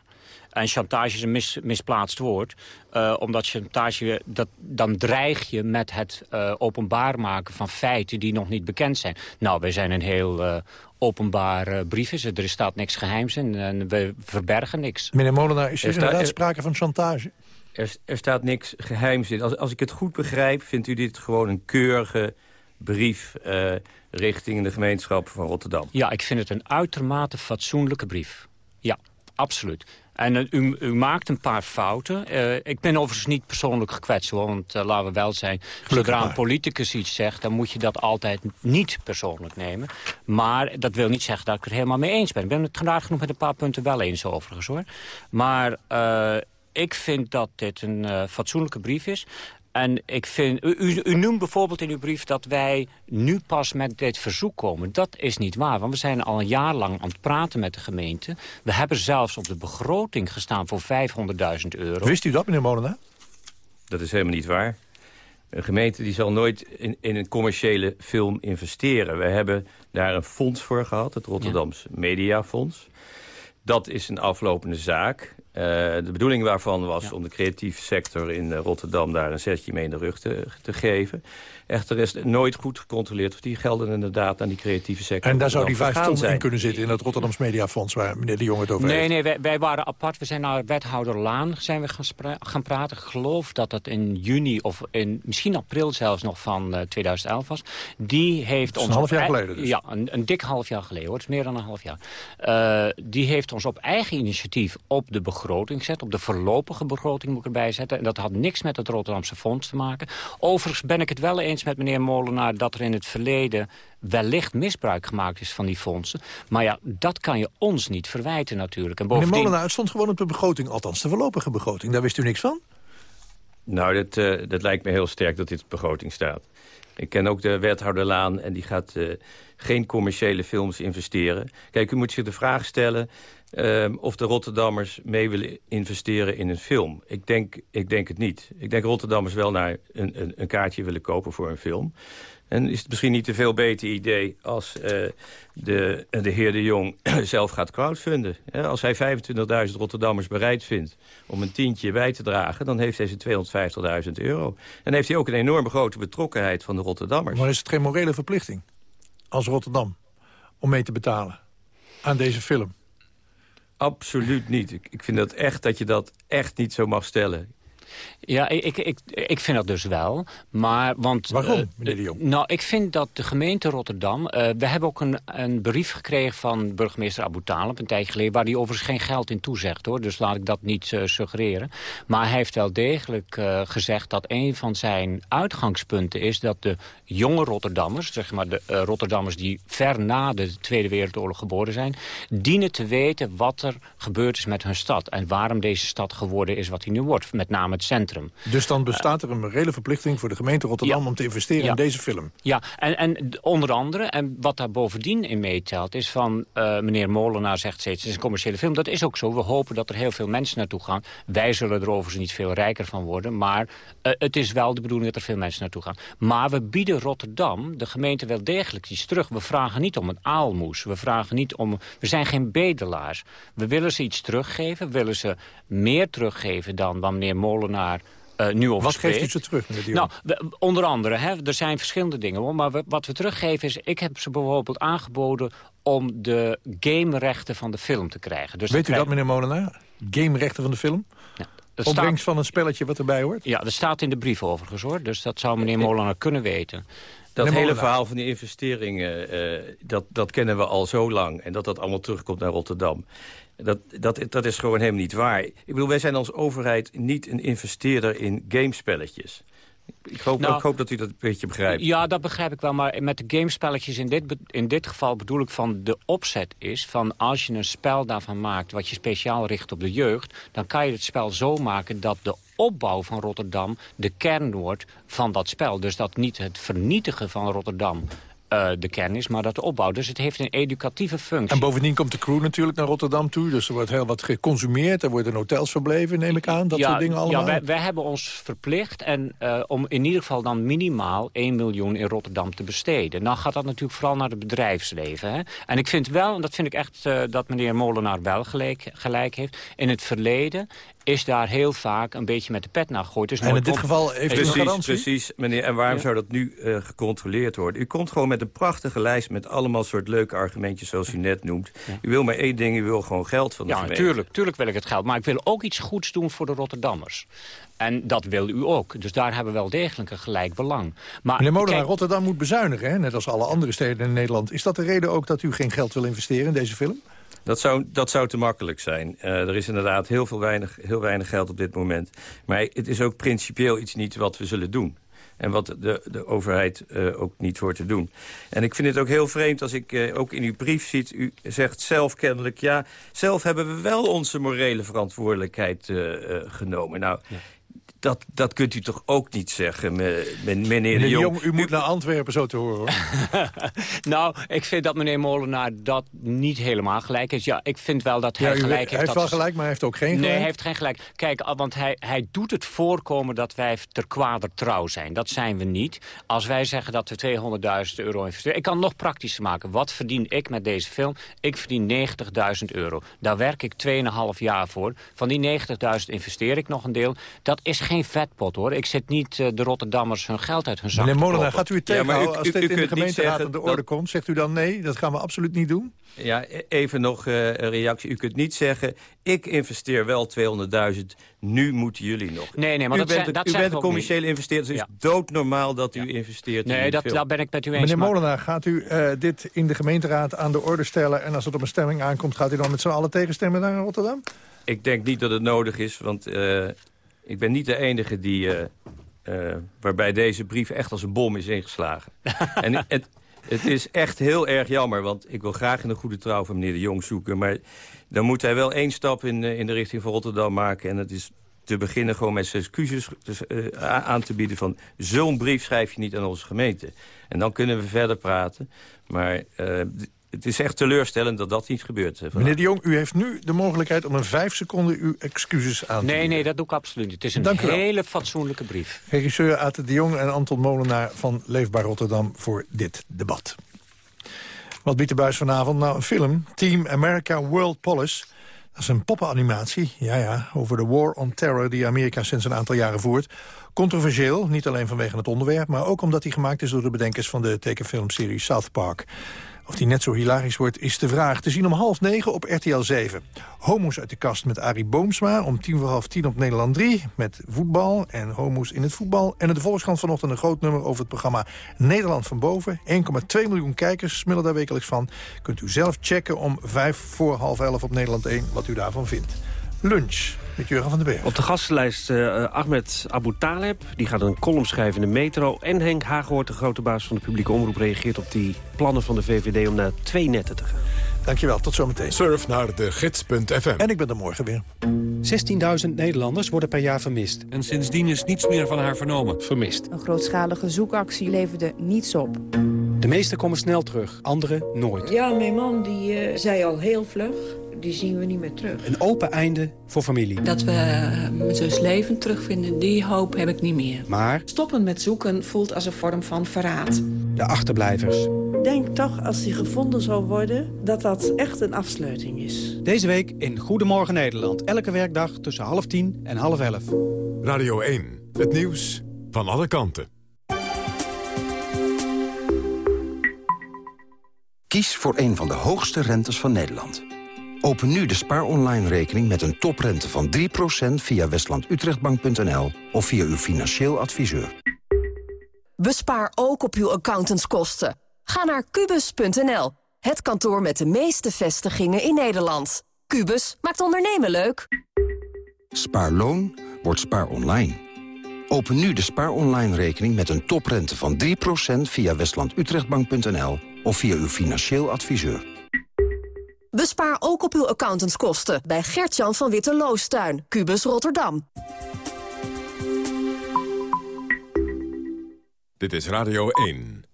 En chantage is een mis, misplaatst woord. eh, omdat chantage, dat, dan dreig je met het eh, openbaar maken van feiten die nog niet bekend zijn. Nou, wij zijn een heel openbaar brief. Is. Er staat niks geheims in en we verbergen niks. Meneer Molenaar, is er Er inderdaad er- sprake van chantage? Er, er staat niks geheims in. Als, als ik het goed begrijp, vindt u dit gewoon een keurige brief... eh, richting de gemeenschap van Rotterdam. Ja, ik vind het een uitermate fatsoenlijke brief. Ja, absoluut. En eh, u, u maakt een paar fouten. Eh, ik ben overigens niet persoonlijk gekwetst, hoor, want eh, laten we wel zijn. Zodra een politicus iets zegt, dan moet je dat altijd niet persoonlijk nemen. Maar dat wil niet zeggen dat ik er helemaal mee eens ben. Ik ben het graag genoeg met een paar punten wel eens overigens, hoor. Maar ik vind dat dit een fatsoenlijke brief is. En ik vind, u, u, noemt bijvoorbeeld in uw brief dat wij nu pas met dit verzoek komen. Dat is niet waar, want we zijn al een jaar lang aan het praten met de gemeente. We hebben zelfs op de begroting gestaan voor 500.000 euro. Wist u dat, meneer Molenaar? Dat is helemaal niet waar. Een gemeente die zal nooit in, in een commerciële film investeren. We hebben daar een fonds voor gehad, het Rotterdams Mediafonds. Dat is een aflopende zaak. Eh, de bedoeling waarvan was om de creatieve sector in eh, Rotterdam... daar een zetje mee in de rug te, te geven. Echter is nooit goed gecontroleerd... of die gelden inderdaad aan die creatieve sector En daar zou die vijf ton in kunnen zitten... in het Rotterdams Mediafonds, waar meneer de Jong het over Nee, heeft. nee, wij, wij waren apart. We zijn naar wethouder Laan zijn we gaan, gaan praten. Ik geloof dat dat in juni of in misschien april zelfs nog van eh, 2011 was. Die heeft Dat is ons een half jaar geleden dus. Ja, een, een dik half jaar geleden hoor. Het is meer dan een half jaar. Eh, die heeft ons op eigen initiatief op de begroting gezet. Op de voorlopige begroting moet ik erbij zetten. En dat had niks met het Rotterdamse Fonds te maken. Overigens ben ik het wel eens met meneer Molenaar dat er in het verleden wellicht misbruik gemaakt is van die fondsen. Maar ja, dat kan je ons niet verwijten natuurlijk. En Meneer bovendien... Molenaar, het stond gewoon op de begroting. Althans, de voorlopige begroting. Daar wist u niks van? Nou, dat, eh, dat lijkt me heel sterk dat dit op de begroting staat. Ik ken ook de wethouder Laan en die gaat eh, geen commerciële films investeren. Kijk, u moet zich de vraag stellen ehm, of de Rotterdammers mee willen investeren in een film. Ik denk, ik denk het niet. Ik denk Rotterdammers wel naar een, een, een kaartje willen kopen voor een film. En is het misschien niet een veel beter idee als eh, de, de heer De Jong zelf gaat crowdfunden. Als hij 25.000 Rotterdammers bereid vindt om een tientje bij te dragen... dan heeft hij zijn 250.000 euro. En heeft hij ook een enorme grote betrokkenheid van de Rotterdammers. Maar is het geen morele verplichting als Rotterdam om mee te betalen aan deze film? Absoluut niet. Ik, ik vind dat echt dat je dat echt niet zo mag stellen. Ja, ik, ik, ik, vind dat dus wel. Maar, want, Waarom, eh, meneer de Jong? Nou, ik vind dat de gemeente Rotterdam... eh, we hebben ook een, een brief gekregen van burgemeester Abu Talib... een tijdje geleden, waar hij overigens geen geld in toezegt. hoor. Dus laat ik dat niet eh, suggereren. Maar hij heeft wel degelijk gezegd dat een van zijn uitgangspunten is... dat de jonge Rotterdammers, zeg maar de Rotterdammers... die ver na de Tweede Wereldoorlog geboren zijn... dienen te weten wat er gebeurd is met hun stad. En waarom deze stad geworden is wat hij nu wordt. Met name het centrum. Dus dan bestaat er een reële verplichting voor de gemeente Rotterdam... om te investeren Ja. in deze film. Ja, en, en onder andere, en wat daar bovendien in meetelt... is van, eh, meneer Molenaar zegt steeds, het is een commerciële film. Dat is ook zo. We hopen dat er heel veel mensen naartoe gaan. Wij zullen er overigens niet veel rijker van worden. Maar eh, het is wel de bedoeling dat er veel mensen naartoe gaan. Maar we bieden Rotterdam, de gemeente, wel degelijk iets terug. We vragen niet om een aalmoes. We vragen niet om... We zijn geen bedelaars. We willen ze iets teruggeven. We willen ze meer teruggeven dan wat meneer Molenaar... eh, nu Wat geeft u ze terug, meneer? Nou, we- onder andere, hè, er zijn verschillende dingen. Hoor, maar we- wat we teruggeven is... Ik heb ze bijvoorbeeld aangeboden om de gamerechten van de film te krijgen. Dus Weet u dat, meneer Molenaar? Gamerechten van de film? dat Opbrengst staat- van een spelletje wat erbij hoort? Ja, dat staat in de brief overigens, hoor. Dus dat zou meneer Molenaar kunnen weten. Dat hele Molenaar. verhaal van die investeringen, eh, dat, dat kennen we al zo lang. En dat dat allemaal terugkomt naar Rotterdam. Dat, dat, dat is gewoon helemaal niet waar. Ik bedoel, wij zijn als overheid niet een investeerder in gamespelletjes. Ik hoop, Nou, ik hoop dat u dat een beetje begrijpt. Ja, dat begrijp ik wel. Maar met de gamespelletjes in dit, in dit geval bedoel ik van de opzet is... van als je een spel daarvan maakt wat je speciaal richt op de jeugd... dan kan je het spel zo maken dat de opbouw van Rotterdam de kern wordt van dat spel. Dus dat niet het vernietigen van Rotterdam eh, de kern is, maar dat de opbouw. Dus het heeft een educatieve functie. En bovendien komt de crew natuurlijk naar Rotterdam toe. Dus er wordt heel wat geconsumeerd. Er worden hotels verbleven, neem ik aan. Dat ja, soort dingen allemaal. Ja, wij, wij hebben ons verplicht en, eh, om in ieder geval dan minimaal 1 miljoen in Rotterdam te besteden. Dan gaat dat natuurlijk vooral naar het bedrijfsleven. Hè? En ik vind wel, en dat vind ik echt eh, dat meneer Molenaar wel gelijk, gelijk heeft... in het verleden is daar heel vaak een beetje met de pet naar gegooid. Dus En in dit geval heeft u Is- een Precies, garantie? precies, meneer. En waarom Ja. zou dat nu eh, gecontroleerd worden? U komt gewoon met een prachtige lijst met allemaal soort leuke argumentjes zoals u net noemt. U wil maar één ding, u wil gewoon geld van de Ja, gemeente. natuurlijk, tuurlijk wil ik het geld. Maar ik wil ook iets goeds doen voor de Rotterdammers. En dat wil u ook. Dus daar hebben we wel degelijk een gelijk belang. Maar Meneer Molenaar, kijk- Rotterdam moet bezuinigen, hè? net als alle andere steden in Nederland. Is dat de reden ook dat u geen geld wil investeren in deze film? Dat zou, dat zou te makkelijk zijn. Eh, er is inderdaad heel, veel weinig, heel weinig geld op dit moment. Maar het is ook principieel iets niet wat we zullen doen. En wat de, de overheid eh, ook niet hoort te doen. En ik vind het ook heel vreemd als ik eh, ook in uw brief ziet... u zegt zelf kennelijk... ja, zelf hebben we wel onze morele verantwoordelijkheid genomen. Nou, dat, dat kunt u toch ook niet zeggen, me- me- meneer, Meneer de Jong. Jong, u moet naar Antwerpen zo te horen. Hoor. nou, ik vind dat meneer Molenaar dat niet helemaal gelijk is. Ja, ik vind wel dat hij Ja, gelijk hij heeft. heeft dat wel gelijk, maar hij heeft ook geen Nee, gelijk. hij heeft geen gelijk. Kijk, ah, want hij, hij doet het voorkomen dat wij ter kwader trouw zijn. Dat zijn we niet. Als wij zeggen dat we 200.000 euro investeren... Ik kan het nog praktischer maken. Wat verdien ik met deze film? Ik verdien 90.000 euro. Daar werk ik 2,5 jaar voor. Van die 90.000 investeer ik nog een deel. Dat is geen vetpot, hoor. Ik zit niet eh, de Rotterdammers hun geld uit hun zak Meneer Molenaar, gaat u het Ja, tegenhouden u- als u- dit u in de kunt niet gemeenteraad aan de orde dat- komt? Zegt u dan nee, dat gaan we absoluut niet doen? Ja, e- even nog eh, een reactie. U kunt niet zeggen, ik investeer wel 200.000, nu moeten jullie nog. Nee, nee, maar u dat bent, zijn- dat u zeggen bent een commerciële investeerder, dus het is doodnormaal dat u investeert in Nee, dat, daar ben ik met u eens. Meneer maar- Molenaar, gaat u eh, dit in de gemeenteraad aan de orde stellen... en als het op een stemming aankomt, gaat u dan met z'n allen tegenstemmen daar in Rotterdam? Ik denk niet dat het nodig is, want eh, ik ben niet de enige die... eh, eh, waarbij deze brief echt als een bom is ingeslagen. en het, het is echt heel erg jammer, want ik wil graag in de goede trouw van meneer de Jong zoeken. Maar dan moet hij wel één stap in, eh, in de richting van Rotterdam maken. En dat is te beginnen gewoon met zijn excuses dus, aan te bieden van... zo'n brief schrijf je niet aan onze gemeente. En dan kunnen we verder praten. Maar het is echt teleurstellend dat dat niet gebeurt. eh, vandaag. Meneer de Jong, u heeft nu de mogelijkheid om in vijf seconden uw excuses aan te Nee, bieden. nee, dat doe ik absoluut niet. Het is een Dank hele fatsoenlijke brief. Regisseur Ate de Jong en Anton Molenaar van Leefbaar Rotterdam voor dit debat. Wat biedt de buis vanavond? Nou, een film, Team America World Police. Dat is een poppenanimatie, ja ja, over de war on terror... die Amerika sinds een aantal jaren voert. Controversieel, niet alleen vanwege het onderwerp... maar ook omdat die gemaakt is door de bedenkers van de tekenfilmserie South Park. Of die net zo hilarisch wordt, is de vraag. Te zien om half negen op RTL 7. Homo's uit de kast met Arie Boomsma. Om tien voor half tien op Nederland 3. Met voetbal en homo's in het voetbal. En in de Volkskrant vanochtend een groot nummer over het programma Nederland van Boven. 1,2 miljoen kijkers smillen daar wekelijks van. Kunt u zelf checken om vijf voor half elf op Nederland 1 wat u daarvan vindt. Lunch met Jurgen van den Berg. Op de gastenlijst eh, Ahmed Abu Taleb. Die gaat een column schrijven in de metro. En Henk Haaghoort, de grote baas van de publieke omroep... reageert op die plannen van de VVD om naar twee netten te gaan. Dankjewel, tot zometeen. Surf naar de gids.fm. En ik ben er morgen weer. 16.000 Nederlanders worden per jaar vermist. En sindsdien is niets meer van haar vernomen. Vermist. Een grootschalige zoekactie leverde niets op. De meesten komen snel terug, anderen nooit. Ja, mijn man die eh, zei al heel vlug, die zien we niet meer terug. Een open einde voor familie. Dat we eh, mijn zus levend terugvinden, die hoop heb ik niet meer. Maar Stoppen met zoeken voelt als een vorm van verraad. de achterblijvers. Denk toch, als die gevonden zou worden, dat dat echt een afsluiting is. Deze week in Goedemorgen Nederland. Elke werkdag tussen half tien en half elf. Radio 1, het nieuws van alle kanten. Kies voor een van de hoogste rentes van Nederland. Open nu de Spaar Online rekening met een toprente van 3% via westlandutrechtbank.nl of via uw financieel adviseur. Bespaar ook op uw accountantskosten. Ga naar kubus.nl, het kantoor met de meeste vestigingen in Nederland. Kubus maakt ondernemen leuk. Spaarloon wordt Spaar Online. Open nu de Spaar Online rekening met een toprente van 3% via westlandutrechtbank.nl of via uw financieel adviseur. Bespaar ook op uw accountantskosten bij Gertjan van Witte Loostuin, Kubus Rotterdam. Dit is Radio 1.